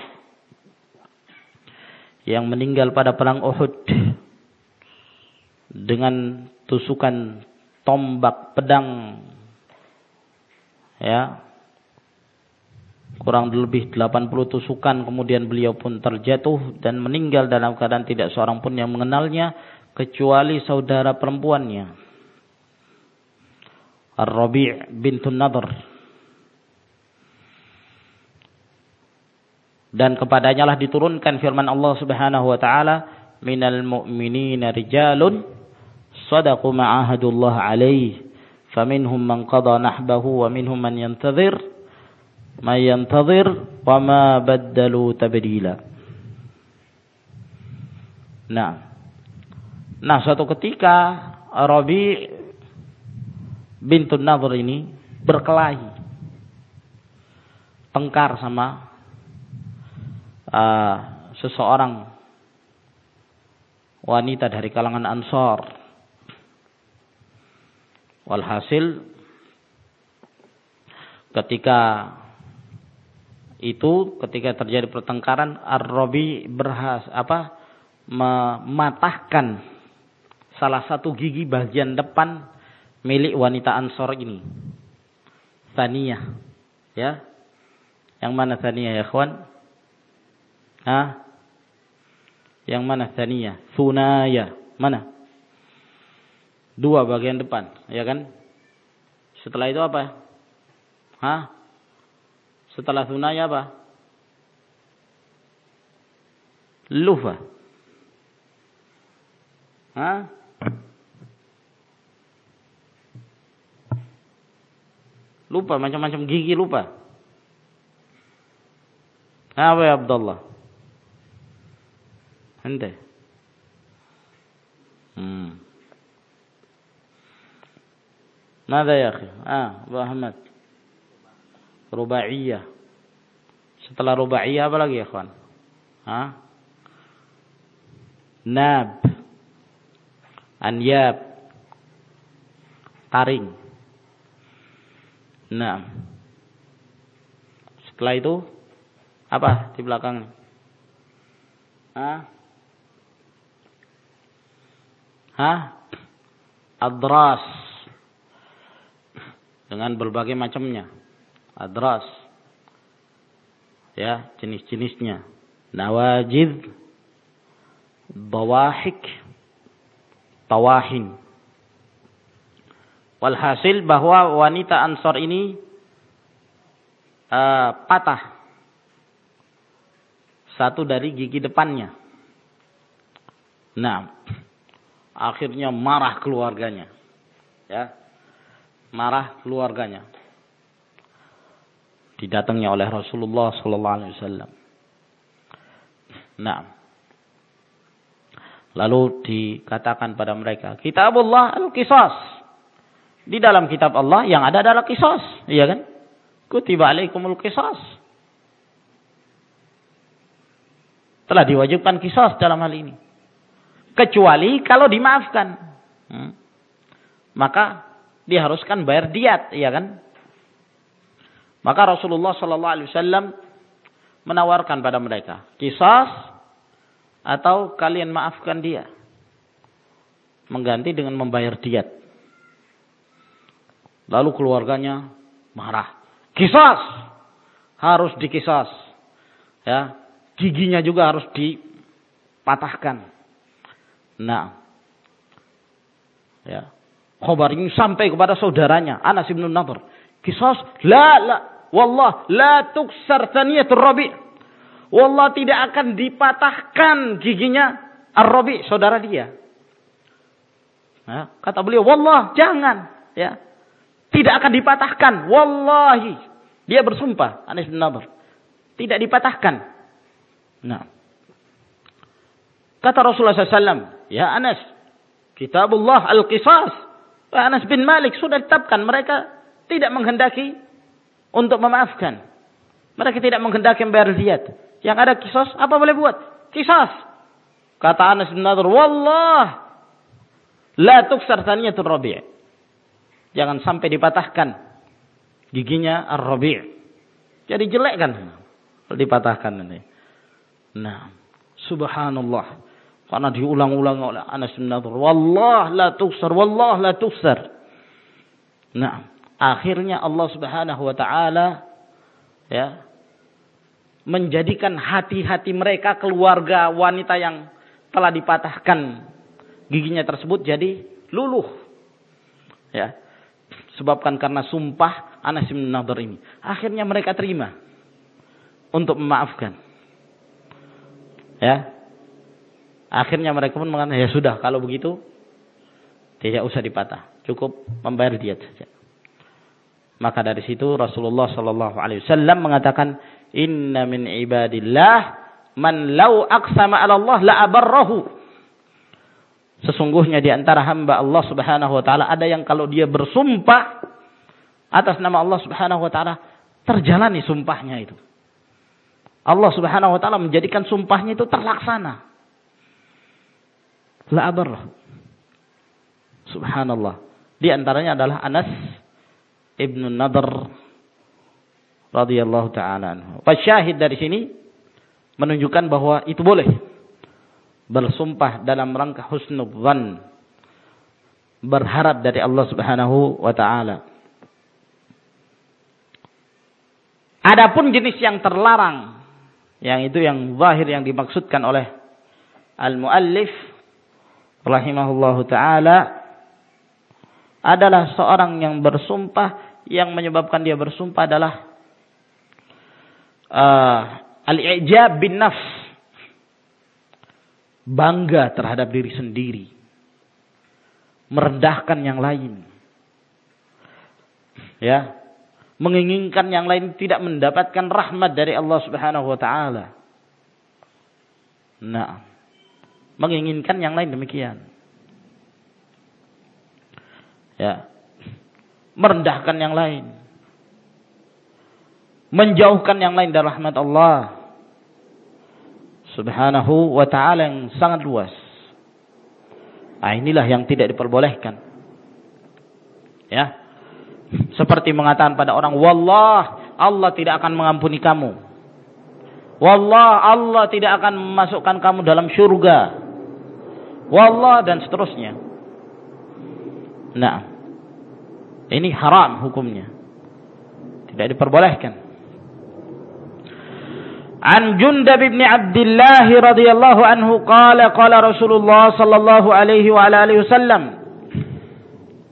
Yang meninggal pada perang Uhud. dengan tusukan tombak pedang. Ya. Kurang lebih 80 tusukan kemudian beliau pun terjatuh dan meninggal dalam keadaan tidak seorang pun yang mengenalnya kecuali saudara perempuannya Ar-Rabi' bintun Nadr. Dan kepadanya lah diturunkan firman Allah Subhanahu wa taala minal mu'minina rijalun sadaqu ma'ahadullah alaih faminhum man qada nahbahu wa minhum man yantazir man yantazir wa ma baddalu tabdila. Nah. Nah suatu ketika Rabi bintun Nadhr ini berkelahi tengkar sama uh, seseorang wanita dari kalangan Ansor. Walhasil ketika itu ketika terjadi pertengkaran Ar-Rabi berhas apa mematahkan salah satu gigi bagian depan milik wanita Ansor ini. Saniyah. Ya. Yang mana Saniyah ya, kawan? Hah? Yang mana Saniyah? Sunaya. Mana? Dua bagian depan, ya kan? Setelah itu apa? Hah? Setelah sunaya apa? Lufa. Hah? Lupa macam-macam gigi lupa. Ya Abdullah? Ente. Hmm. Ya akhi? Ah, Abu Ahmad. Rubaiyah. Setelah rubaiyah apa lagi ya kawan? Hah? Nab. Anyab. Taring. Nah. Setelah itu apa di belakang? Hah? Hah? Adras. Dengan berbagai macamnya. Adras. Ya, jenis-jenisnya. Nawajid. Bawahik. Tawahin. Walhasil bahwa wanita Ansor ini uh, patah satu dari gigi depannya. Nah, akhirnya marah keluarganya. Ya. Marah keluarganya. Didatangnya oleh Rasulullah sallallahu alaihi wasallam. Nah. Lalu dikatakan pada mereka, Kitabullah al-Qisas. Di dalam kitab Allah yang ada adalah kisos, iya kan? Kutiba alaikumul kisos. Telah diwajibkan kisos dalam hal ini. Kecuali kalau dimaafkan. Hmm. Maka diharuskan bayar diat, iya kan? Maka Rasulullah Sallallahu Alaihi Wasallam menawarkan pada mereka kisos atau kalian maafkan dia mengganti dengan membayar diat. Lalu keluarganya marah. Kisas. Harus dikisas. Ya. Giginya juga harus dipatahkan. Nah. Ya. Khobar ini sampai kepada saudaranya. Anas ibn Nadhr. Kisas. La, la. Wallah. La tuksar taniyatul rabi' Wallah tidak akan dipatahkan giginya Ar-Rabi, saudara dia. Ya, kata beliau, Wallah, jangan. Ya, tidak akan dipatahkan. Wallahi. Dia bersumpah. Anas bin Nadhr. Tidak dipatahkan. Nah. Kata Rasulullah SAW. Ya Anas. Kitabullah al-qisas. Anas bin Malik sudah ditetapkan. Mereka tidak menghendaki untuk memaafkan. Mereka tidak menghendaki membayar ziyad. Yang ada kisah, apa boleh buat? Kisah. Kata Anas bin Nadhr, Wallah, la tuksar taniyatul rabi' Jangan sampai dipatahkan giginya ar-rabi'. Jadi jelek kan dipatahkan ini. Nah, subhanallah. Karena diulang-ulang oleh Anas bin Nadir. Wallah la tuksar, wallah la tuksar. Nah, akhirnya Allah Subhanahu wa taala ya menjadikan hati-hati mereka keluarga wanita yang telah dipatahkan giginya tersebut jadi luluh. Ya. Sebabkan karena sumpah Anas bin Nadir ini. Akhirnya mereka terima untuk memaafkan. Ya. Akhirnya mereka pun mengatakan, ya sudah kalau begitu tidak usah dipatah, cukup membayar diat saja. Maka dari situ Rasulullah Shallallahu Alaihi Wasallam mengatakan, Inna min ibadillah man lau aksama Allah la abarrahu. Sesungguhnya di antara hamba Allah Subhanahu wa taala ada yang kalau dia bersumpah atas nama Allah Subhanahu wa taala terjalani sumpahnya itu. Allah Subhanahu wa taala menjadikan sumpahnya itu terlaksana. La abarrahu. Subhanallah. Di antaranya adalah Anas Ibnu Nadr radhiyallahu taala anhu. Syahid dari sini menunjukkan bahwa itu boleh bersumpah dalam rangka husnudzan berharap dari Allah Subhanahu wa taala. Adapun jenis yang terlarang yang itu yang zahir yang dimaksudkan oleh al-muallif rahimahullahu taala adalah seorang yang bersumpah yang menyebabkan dia bersumpah adalah uh, al-i'jab bin nafs bangga terhadap diri sendiri merendahkan yang lain ya menginginkan yang lain tidak mendapatkan rahmat dari Allah Subhanahu wa taala. Nah menginginkan yang lain demikian. Ya merendahkan yang lain. Menjauhkan yang lain dari rahmat Allah subhanahu wa ta'ala yang sangat luas. Nah inilah yang tidak diperbolehkan. Ya. Seperti mengatakan pada orang wallah Allah tidak akan mengampuni kamu. Wallah Allah tidak akan memasukkan kamu dalam surga wallah dan seterusnya. Nah, ini haram hukumnya. Tidak diperbolehkan. An Jundab bin Abdullah radhiyallahu anhu qala qala Rasulullah sallallahu alaihi wa alihi wasallam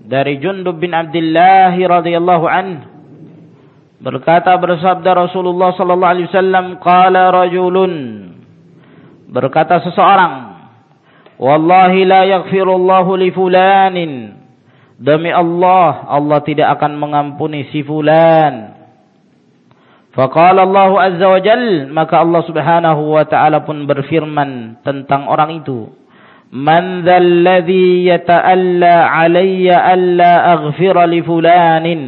dari Jundub bin Abdullah radhiyallahu anhu berkata bersabda Rasulullah sallallahu alaihi wasallam qala rajulun berkata seseorang wallahi la yaghfirullahu li fulanin Demi Allah, Allah tidak akan mengampuni si fulan. Faqala Allah Azza wa Jal, maka Allah Subhanahu wa taala pun berfirman tentang orang itu. Man dzalladzi yata'alla 'alayya alla aghfira li fulanin?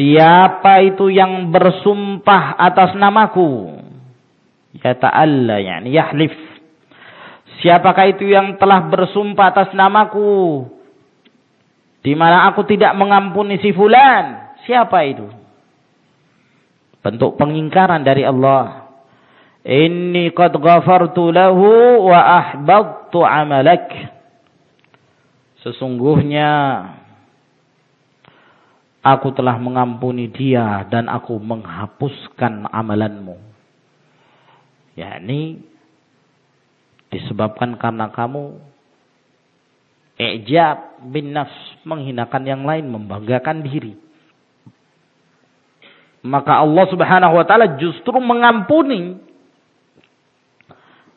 Siapa itu yang bersumpah atas namaku? Yata'alla yani yahlif. Siapakah itu yang telah bersumpah atas namaku? Di mana aku tidak mengampuni si fulan. Siapa itu? Bentuk pengingkaran dari Allah. Inni qad ghafartu lahu wa ahbadtu amalak. Sesungguhnya aku telah mengampuni dia dan aku menghapuskan amalanmu. yakni disebabkan karena kamu Ijab bin nafs, menghinakan yang lain, membanggakan diri. Maka Allah Subhanahu wa taala justru mengampuni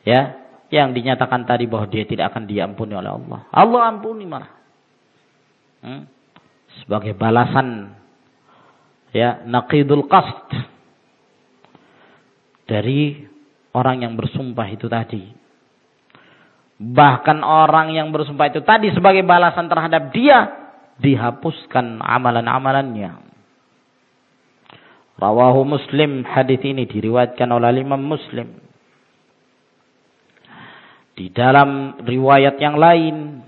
ya, yang dinyatakan tadi bahwa dia tidak akan diampuni oleh Allah. Allah ampuni malah. Hmm? Sebagai balasan ya naqidul qasd dari orang yang bersumpah itu tadi Bahkan orang yang bersumpah itu tadi sebagai balasan terhadap dia dihapuskan amalan-amalannya. Rawahu Muslim hadis ini diriwayatkan oleh Imam Muslim. Di dalam riwayat yang lain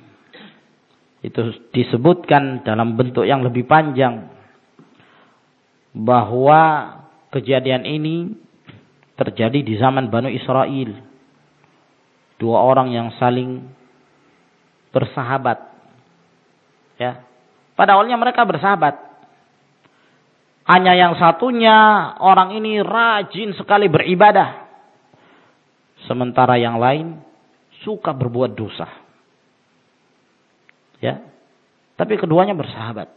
itu disebutkan dalam bentuk yang lebih panjang bahwa kejadian ini terjadi di zaman Banu Israel Dua orang yang saling bersahabat. Ya. Pada awalnya mereka bersahabat. Hanya yang satunya orang ini rajin sekali beribadah. Sementara yang lain suka berbuat dosa. Ya. Tapi keduanya bersahabat.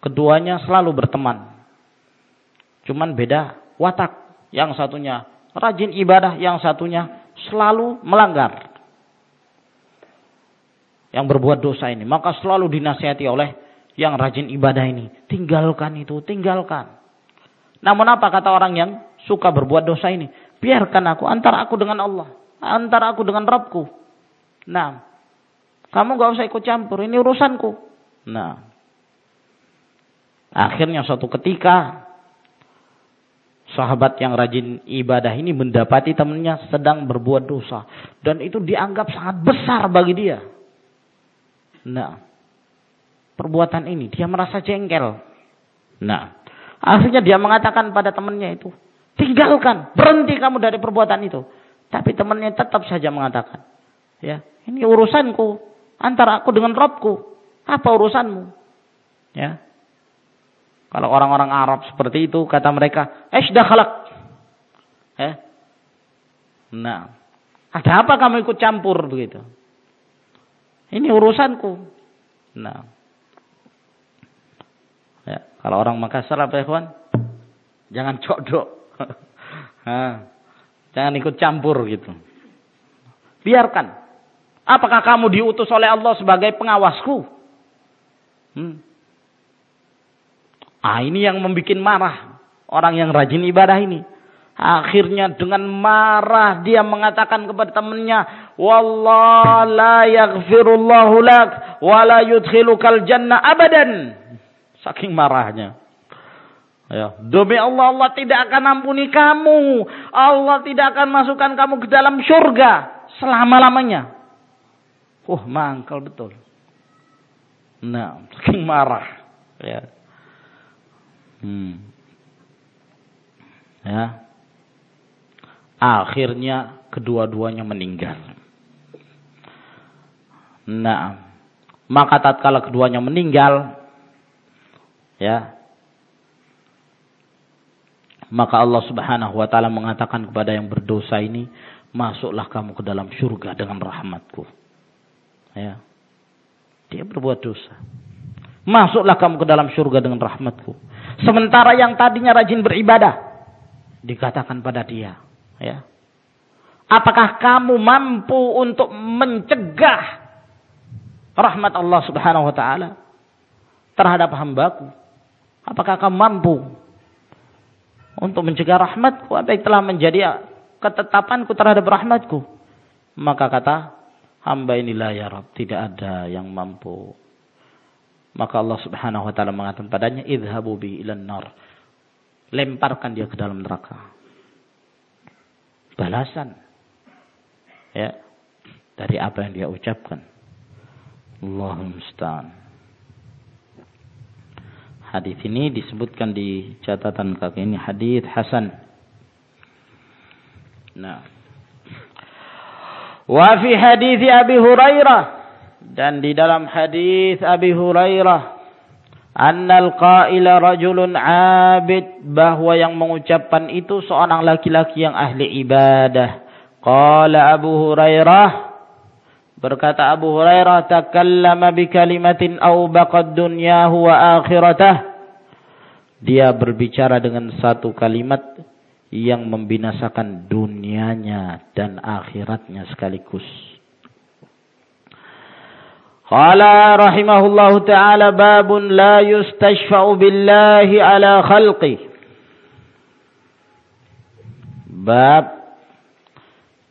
Keduanya selalu berteman. Cuman beda watak. Yang satunya rajin ibadah, yang satunya selalu melanggar. Yang berbuat dosa ini. Maka selalu dinasihati oleh yang rajin ibadah ini. Tinggalkan itu, tinggalkan. Namun apa kata orang yang suka berbuat dosa ini? Biarkan aku, antara aku dengan Allah. Antara aku dengan Rabbku. Nah, kamu gak usah ikut campur, ini urusanku. Nah, akhirnya suatu ketika sahabat yang rajin ibadah ini mendapati temannya sedang berbuat dosa dan itu dianggap sangat besar bagi dia. Nah, perbuatan ini dia merasa jengkel. Nah, akhirnya dia mengatakan pada temannya itu, tinggalkan, berhenti kamu dari perbuatan itu. Tapi temannya tetap saja mengatakan, ya, ini urusanku antara aku dengan Robku. Apa urusanmu? Ya, kalau orang-orang Arab seperti itu, kata mereka, sudah khalak. Eh? Nah, ada apa kamu ikut campur begitu? Ini urusanku. Nah. Ya, kalau orang Makassar apa ya kawan? Jangan codok. *laughs* Jangan ikut campur gitu. Biarkan. Apakah kamu diutus oleh Allah sebagai pengawasku? Hmm. Ah ini yang membuat marah orang yang rajin ibadah ini. Akhirnya dengan marah dia mengatakan kepada temannya, "Wallah la yaghfirullahu lak wa la yudkhilukal jannah abadan." Saking marahnya. Ya, demi Allah Allah tidak akan ampuni kamu. Allah tidak akan masukkan kamu ke dalam surga selama-lamanya. Uh, mangkal betul. Nah, saking marah. Ya. Hmm. Ya. Akhirnya kedua-duanya meninggal. Nah, maka tatkala keduanya meninggal, ya, maka Allah Subhanahu wa taala mengatakan kepada yang berdosa ini, masuklah kamu ke dalam surga dengan rahmatku. Ya. Dia berbuat dosa. Masuklah kamu ke dalam surga dengan rahmatku. Sementara yang tadinya rajin beribadah dikatakan pada dia, ya. Apakah kamu mampu untuk mencegah rahmat Allah Subhanahu wa taala terhadap hambaku? Apakah kamu mampu untuk mencegah rahmatku apa yang telah menjadi ketetapanku terhadap rahmatku? Maka kata hamba inilah ya Rabb, tidak ada yang mampu maka Allah Subhanahu wa taala mengatakan padanya idhabu bi ilan nar. Lemparkan dia ke dalam neraka. Balasan. Ya. Dari apa yang dia ucapkan. Allahumma. Hadis ini disebutkan di catatan kaki ini hadis hasan. Nah. Wa fi hadis Abi Hurairah dan di dalam hadis Abi Hurairah annal qaila rajulun abid bahwa yang mengucapkan itu seorang laki-laki yang ahli ibadah qala Abu Hurairah Berkata Abu Hurairah, "Takallama bi kalimatin aw baqad dunyahu wa akhiratah." Dia berbicara dengan satu kalimat yang membinasakan dunianya dan akhiratnya sekaligus. Qala rahimahullahu taala babun la yustashfa'u billahi ala khalqi. Bab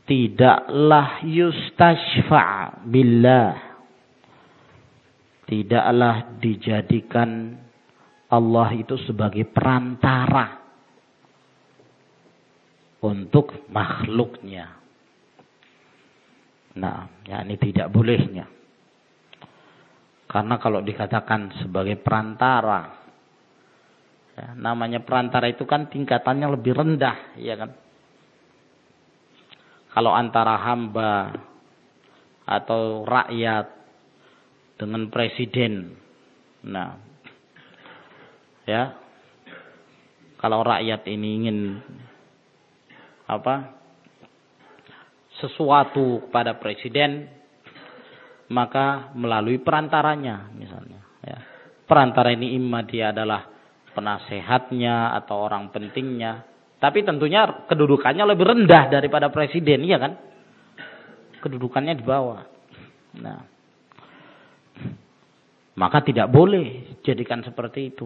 tidaklah yustashfa billah tidaklah dijadikan Allah itu sebagai perantara untuk makhluknya. Nah, yakni tidak bolehnya. Karena kalau dikatakan sebagai perantara, ya, namanya perantara itu kan tingkatannya lebih rendah, ya kan? Kalau antara hamba atau rakyat dengan presiden. Nah, ya, kalau rakyat ini ingin apa sesuatu kepada presiden, maka melalui perantaranya, misalnya. Ya. Perantara ini imma dia adalah penasehatnya atau orang pentingnya, tapi tentunya kedudukannya lebih rendah daripada presiden, iya kan? Kedudukannya di bawah. Nah, maka tidak boleh jadikan seperti itu.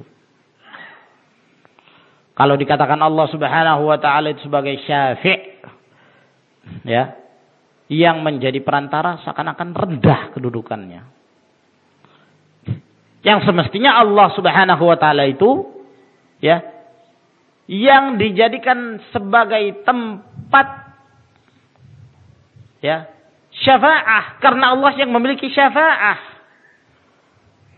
Kalau dikatakan Allah Subhanahu wa taala sebagai syafi' ya, yang menjadi perantara seakan-akan rendah kedudukannya. Yang semestinya Allah Subhanahu wa taala itu ya yang dijadikan sebagai tempat ya syafaah. Karena Allah yang memiliki syafaah.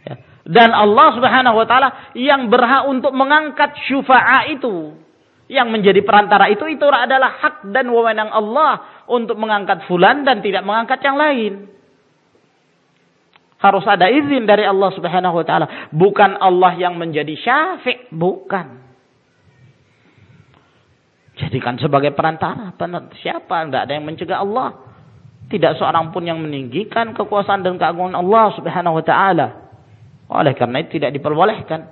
Ya. dan Allah Subhanahu wa taala yang berhak untuk mengangkat syufa'a itu yang menjadi perantara itu itu adalah hak dan wewenang Allah untuk mengangkat fulan dan tidak mengangkat yang lain. Harus ada izin dari Allah Subhanahu wa taala. Bukan Allah yang menjadi syafi' bukan Jadikan sebagai perantara. Siapa? Tidak ada yang mencegah Allah. Tidak seorang pun yang meninggikan kekuasaan dan keagungan Allah subhanahu wa ta'ala. Oleh karena itu tidak diperbolehkan.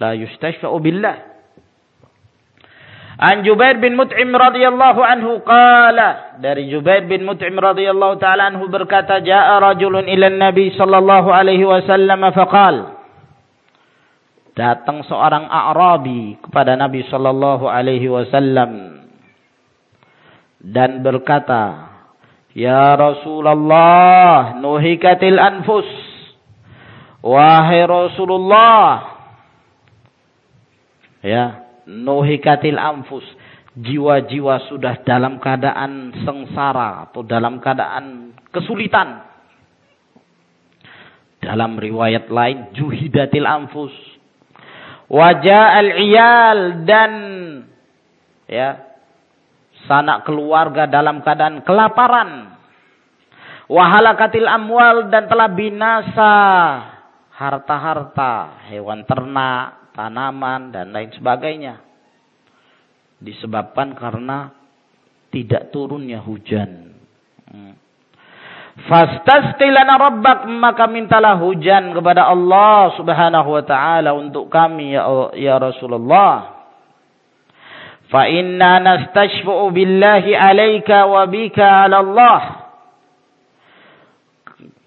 La yustashfa'u billah. An Jubair bin Mut'im radhiyallahu anhu qala dari Jubair bin Mut'im radhiyallahu taala anhu berkata jaa rajulun ila Nabi sallallahu alaihi wasallam faqala datang seorang Arabi kepada Nabi sallallahu alaihi wasallam dan berkata, "Ya Rasulullah, nuhikatil anfus." Wahai Rasulullah, ya, nuhikatil anfus. Jiwa-jiwa sudah dalam keadaan sengsara atau dalam keadaan kesulitan. Dalam riwayat lain, juhidatil anfus wajah al-iyal dan ya sanak keluarga dalam keadaan kelaparan. Wahalakatil amwal dan telah binasa. Harta-harta hewan ternak tanaman dan lain sebagainya. Disebabkan karena tidak turunnya hujan. Hmm. Fastasqilana rabbak maka mintalah hujan kepada Allah Subhanahu wa taala untuk kami ya, ya Rasulullah. Fa inna nastashfa'u billahi alaika wa bika 'ala Allah.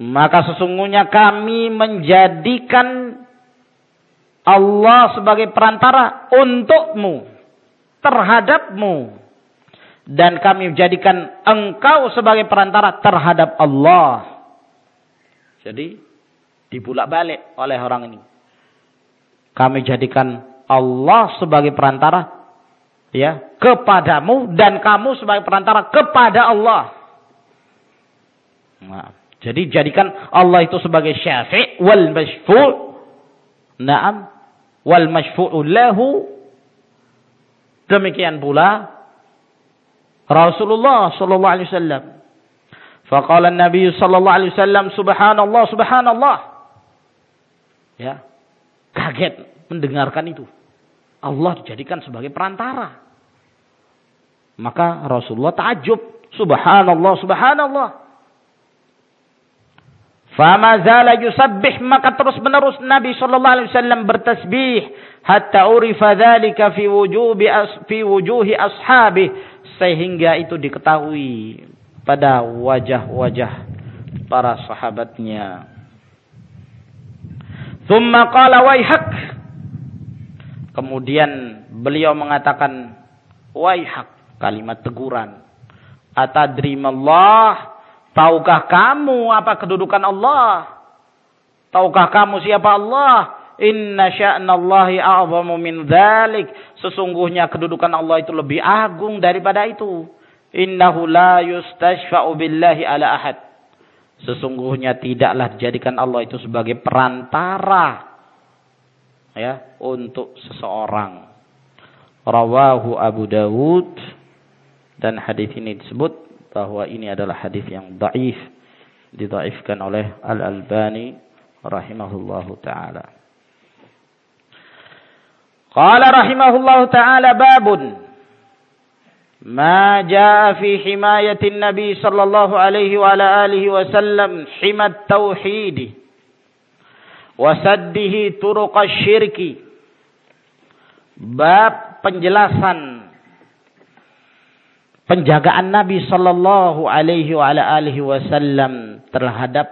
Maka sesungguhnya kami menjadikan Allah sebagai perantara untukmu terhadapmu dan kami menjadikan engkau sebagai perantara terhadap Allah. Jadi dibulak balik oleh orang ini. Kami jadikan Allah sebagai perantara ya kepadamu dan kamu sebagai perantara kepada Allah. Nah, jadi jadikan Allah itu sebagai syafi' wal mashfu' Naam wal mashfu'u lahu demikian pula Rasulullah sallallahu alaihi wasallam. Faqala Nabi sallallahu alaihi wasallam subhanallah subhanallah. Ya. Kaget mendengarkan itu. Allah dijadikan sebagai perantara. Maka Rasulullah takjub, subhanallah subhanallah. Fama zala yusabbih maka terus menerus Nabi sallallahu alaihi wasallam bertasbih hatta urifa dzalika fi wujubi fi wujuhi ashabi sehingga itu diketahui pada wajah-wajah para sahabatnya. Thumma qala waihak. Kemudian beliau mengatakan waihak, kalimat teguran. Atadri Allah, tahukah kamu apa kedudukan Allah? Tahukah kamu siapa Allah? Inna sya'nallahi a'zamu min dhalik. Sesungguhnya kedudukan Allah itu lebih agung daripada itu. Innahu la yustashfa'u billahi ala ahad. Sesungguhnya tidaklah dijadikan Allah itu sebagai perantara ya untuk seseorang. Rawahu Abu Dawud Dan hadis ini disebut bahwa ini adalah hadis yang dhaif, didhaifkan oleh Al-Albani rahimahullahu taala. Qala rahimahullahu taala babun ما جاء في حماية النبي صلى الله عليه وعلى آله وسلم حمى التوحيد وسده طرق الشرك bab penjelasan penjagaan Nabi sallallahu alaihi wa ala alihi wasallam terhadap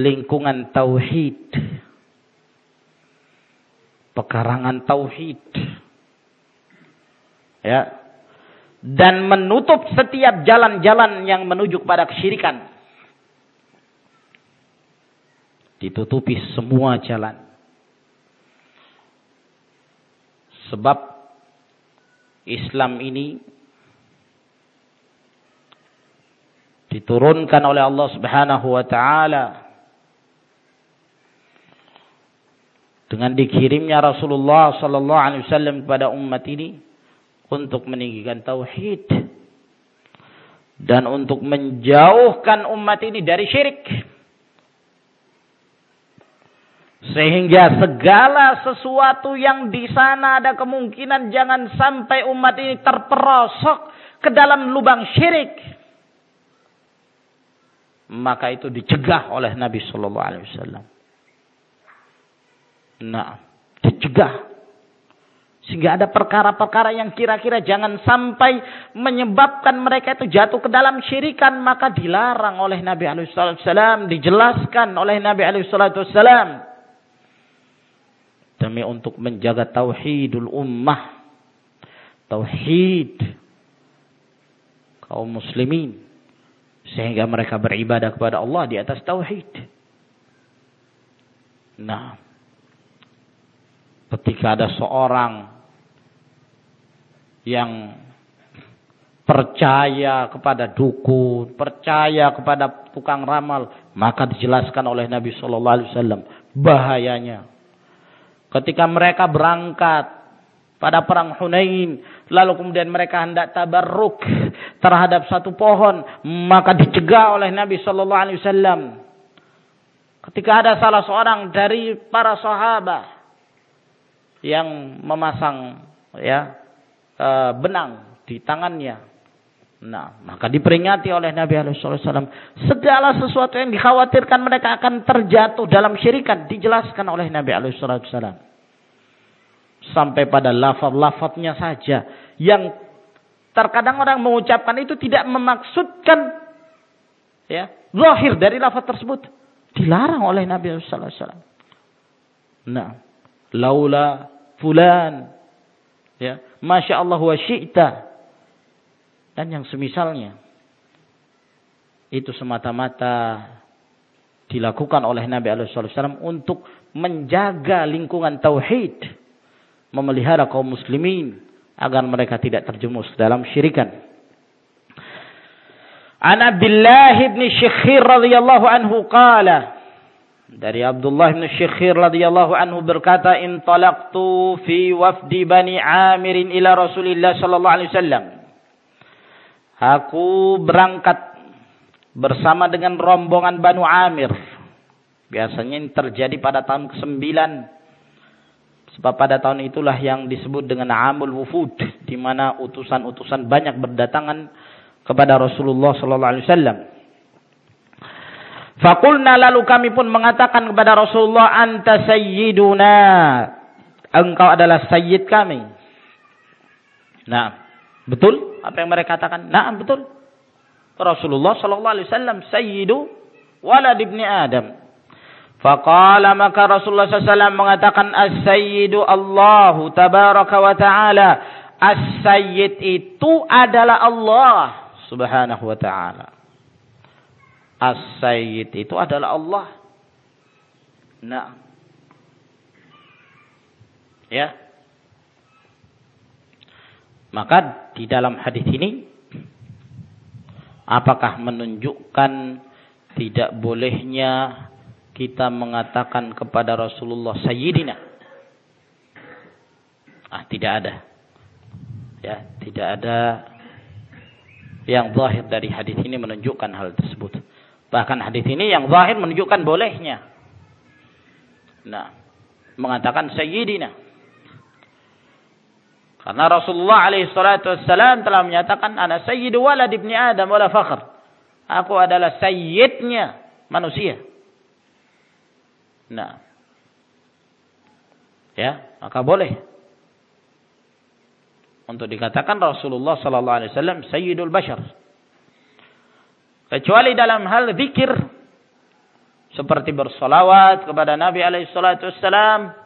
lingkungan tauhid pekarangan tauhid. Ya. Dan menutup setiap jalan-jalan yang menuju kepada kesyirikan. Ditutupi semua jalan. Sebab Islam ini diturunkan oleh Allah Subhanahu wa taala dengan dikirimnya Rasulullah sallallahu alaihi wasallam kepada umat ini untuk meninggikan tauhid dan untuk menjauhkan umat ini dari syirik. Sehingga segala sesuatu yang di sana ada kemungkinan jangan sampai umat ini terperosok ke dalam lubang syirik. Maka itu dicegah oleh Nabi Shallallahu Alaihi Wasallam. Nah, dicegah sehingga ada perkara-perkara yang kira-kira jangan sampai menyebabkan mereka itu jatuh ke dalam syirikan. Maka dilarang oleh Nabi SAW. Dijelaskan oleh Nabi SAW. Demi untuk menjaga tauhidul ummah. Tauhid. Kaum muslimin. Sehingga mereka beribadah kepada Allah di atas tauhid. Nah. Ketika ada seorang yang percaya kepada dukun, percaya kepada tukang ramal, maka dijelaskan oleh Nabi Shallallahu Alaihi Wasallam bahayanya. Ketika mereka berangkat pada perang Hunain, lalu kemudian mereka hendak tabarruk terhadap satu pohon, maka dicegah oleh Nabi Shallallahu Alaihi Wasallam. Ketika ada salah seorang dari para sahabat yang memasang ya uh, benang di tangannya. Nah, maka diperingati oleh Nabi SAW. Segala sesuatu yang dikhawatirkan mereka akan terjatuh dalam syirikan. Dijelaskan oleh Nabi SAW. Sampai pada lafaz-lafaznya saja. Yang terkadang orang mengucapkan itu tidak memaksudkan ya zahir dari lafaz tersebut. Dilarang oleh Nabi SAW. Nah, laula fulan. Ya. Masya Allah wa syi'ta. Dan yang semisalnya itu semata-mata dilakukan oleh Nabi SAW untuk menjaga lingkungan tauhid memelihara kaum muslimin agar mereka tidak terjemus dalam syirikan. An Abdullah bin Syekhir radhiyallahu anhu qala dari Abdullah bin Syekhir radhiyallahu anhu berkata intalaqtu fi wafdi Bani Amir ila Rasulillah sallallahu alaihi wasallam. Aku berangkat bersama dengan rombongan Banu Amir. Biasanya ini terjadi pada tahun ke-9. Sebab pada tahun itulah yang disebut dengan Amul Wufud di mana utusan-utusan banyak berdatangan kepada Rasulullah sallallahu alaihi wasallam. Fakulna lalu kami pun mengatakan kepada Rasulullah anta sayyiduna. Engkau adalah sayyid kami. Nah, betul apa yang mereka katakan? Nah, betul. Rasulullah sallallahu alaihi wasallam sayyidu walad ibni Adam. Faqala maka Rasulullah SAW mengatakan as-sayyidu Allahu tabaraka wa ta'ala. As-sayyid itu adalah Allah subhanahu wa ta'ala. As-Sayyid itu adalah Allah. Nah. Ya. Maka di dalam hadis ini apakah menunjukkan tidak bolehnya kita mengatakan kepada Rasulullah Sayyidina? Ah, tidak ada. Ya, tidak ada yang zahir dari hadis ini menunjukkan hal tersebut. Bahkan hadis ini yang zahir menunjukkan bolehnya. Nah, mengatakan sayyidina. Karena Rasulullah alaihi salatu telah menyatakan ana sayyidu walad ibni Adam wala fakhr. Aku adalah sayyidnya manusia. Nah. Ya, maka boleh untuk dikatakan Rasulullah sallallahu alaihi wasallam sayyidul bashar. Kecuali dalam hal zikir seperti bersolawat kepada Nabi alaihi salatu wasallam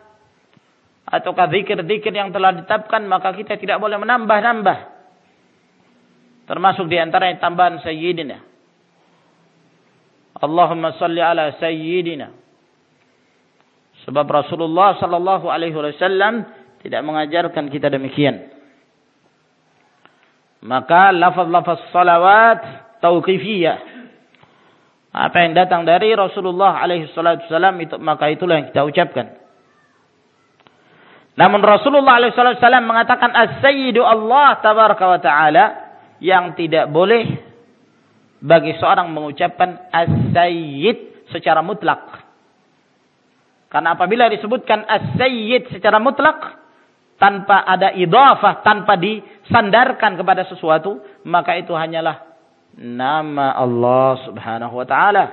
ataukah zikir-zikir yang telah ditetapkan maka kita tidak boleh menambah-nambah. Termasuk di antara tambahan sayyidina. Allahumma salli ala sayyidina. Sebab Rasulullah sallallahu alaihi wasallam tidak mengajarkan kita demikian. Maka lafaz-lafaz salawat tauqifiyah. Apa yang datang dari Rasulullah alaihi salatu wasallam itu maka itulah yang kita ucapkan. Namun Rasulullah alaihi salatu wasallam mengatakan as-sayyidu Allah tabaraka wa taala yang tidak boleh bagi seorang mengucapkan as-sayyid secara mutlak. Karena apabila disebutkan as-sayyid secara mutlak, tanpa ada idhafah, tanpa disandarkan kepada sesuatu, maka itu hanyalah nama Allah Subhanahu wa taala.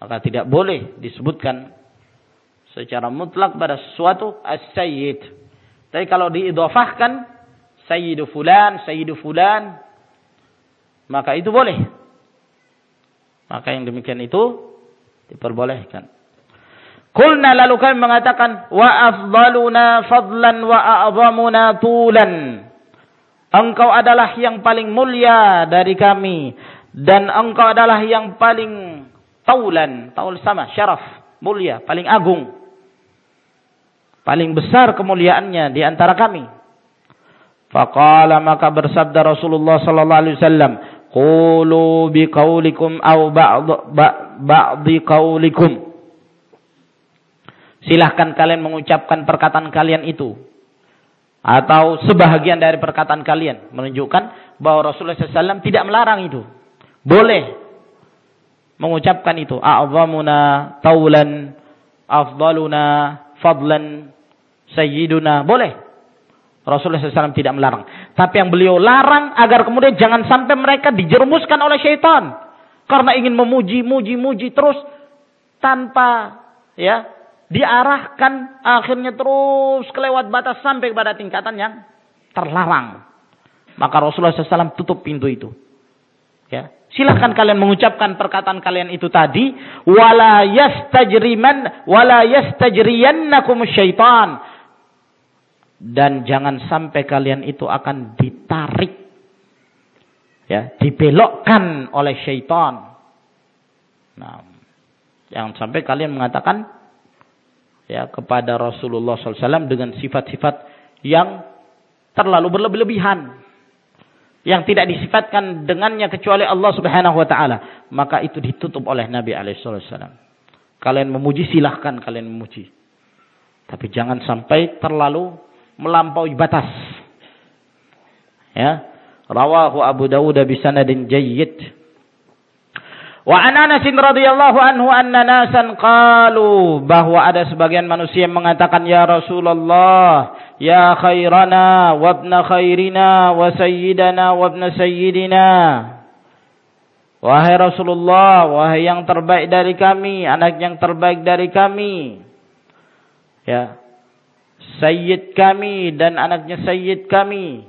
Maka tidak boleh disebutkan secara mutlak pada sesuatu as-sayyid. Tapi kalau diidhafahkan sayyidu fulan, sayyidu fulan, maka itu boleh. Maka yang demikian itu diperbolehkan. Kulna lalu kami mengatakan wa afdaluna fadlan wa a'zamuna tulan. Engkau adalah yang paling mulia dari kami dan engkau adalah yang paling taulan, taul sama syaraf, mulia, paling agung. Paling besar kemuliaannya di antara kami. Faqala maka bersabda Rasulullah sallallahu alaihi wasallam, "Qulu biqaulikum aw qaulikum." Silahkan kalian mengucapkan perkataan kalian itu. Atau sebahagian dari perkataan kalian. Menunjukkan bahwa Rasulullah SAW tidak melarang itu. Boleh mengucapkan itu. A'zamuna taulan afdaluna fadlan sayyiduna. Boleh. Rasulullah SAW tidak melarang. Tapi yang beliau larang agar kemudian jangan sampai mereka dijerumuskan oleh syaitan. Karena ingin memuji, muji, muji terus tanpa ya diarahkan akhirnya terus kelewat batas sampai kepada tingkatan yang terlarang. Maka Rasulullah SAW tutup pintu itu. Ya. Silahkan kalian mengucapkan perkataan kalian itu tadi. Wala yastajriman, wala yastajriyannakum syaitan. Dan jangan sampai kalian itu akan ditarik. Ya, dibelokkan oleh syaitan. Nah, jangan sampai kalian mengatakan ya kepada Rasulullah SAW dengan sifat-sifat yang terlalu berlebih-lebihan yang tidak disifatkan dengannya kecuali Allah Subhanahu wa taala maka itu ditutup oleh Nabi alaihi wasallam. Kalian memuji silahkan kalian memuji. Tapi jangan sampai terlalu melampaui batas. Ya. Rawahu Abu Dawud bi sanadin jayyid Wa an Anas radhiyallahu anhu anna nasan qalu bahwa ada sebagian manusia yang mengatakan ya Rasulullah ya khairana wa ibna khairina wa sayyidana wa ibna sayyidina Wahai Rasulullah, wahai yang terbaik dari kami, anak yang terbaik dari kami. Ya. Sayyid kami dan anaknya sayyid kami.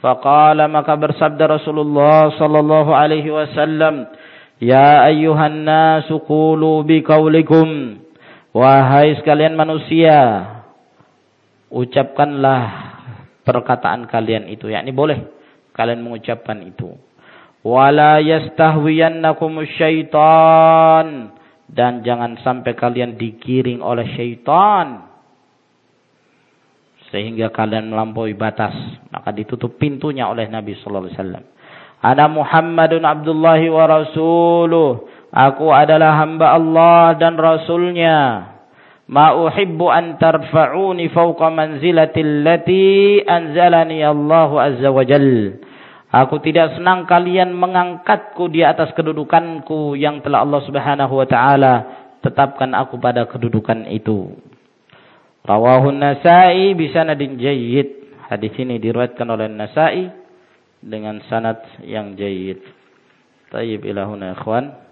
Faqala maka bersabda Rasulullah sallallahu alaihi wasallam, Ya ayyuhan nasu qulu biqaulikum. Wahai sekalian manusia ucapkanlah perkataan kalian itu. Yakni boleh kalian mengucapkan itu. Wala yastahwiyannakum syaitan. Dan jangan sampai kalian digiring oleh syaitan. Sehingga kalian melampaui batas. Maka ditutup pintunya oleh Nabi sallallahu alaihi wasallam Ana Muhammadun Abdullah wa Rasuluh. Aku adalah hamba Allah dan Rasulnya. ma uhibbu an tarfa'uni fawqa manzilati allati anzalani Allah azza wa jal. Aku tidak senang kalian mengangkatku di atas kedudukanku yang telah Allah Subhanahu wa taala tetapkan aku pada kedudukan itu. Rawahun Nasa'i bi sanadin jayyid. Hadis ini diriwayatkan oleh Nasa'i dengan sanad yang jayyid. Tayyib ilahuna ikhwan.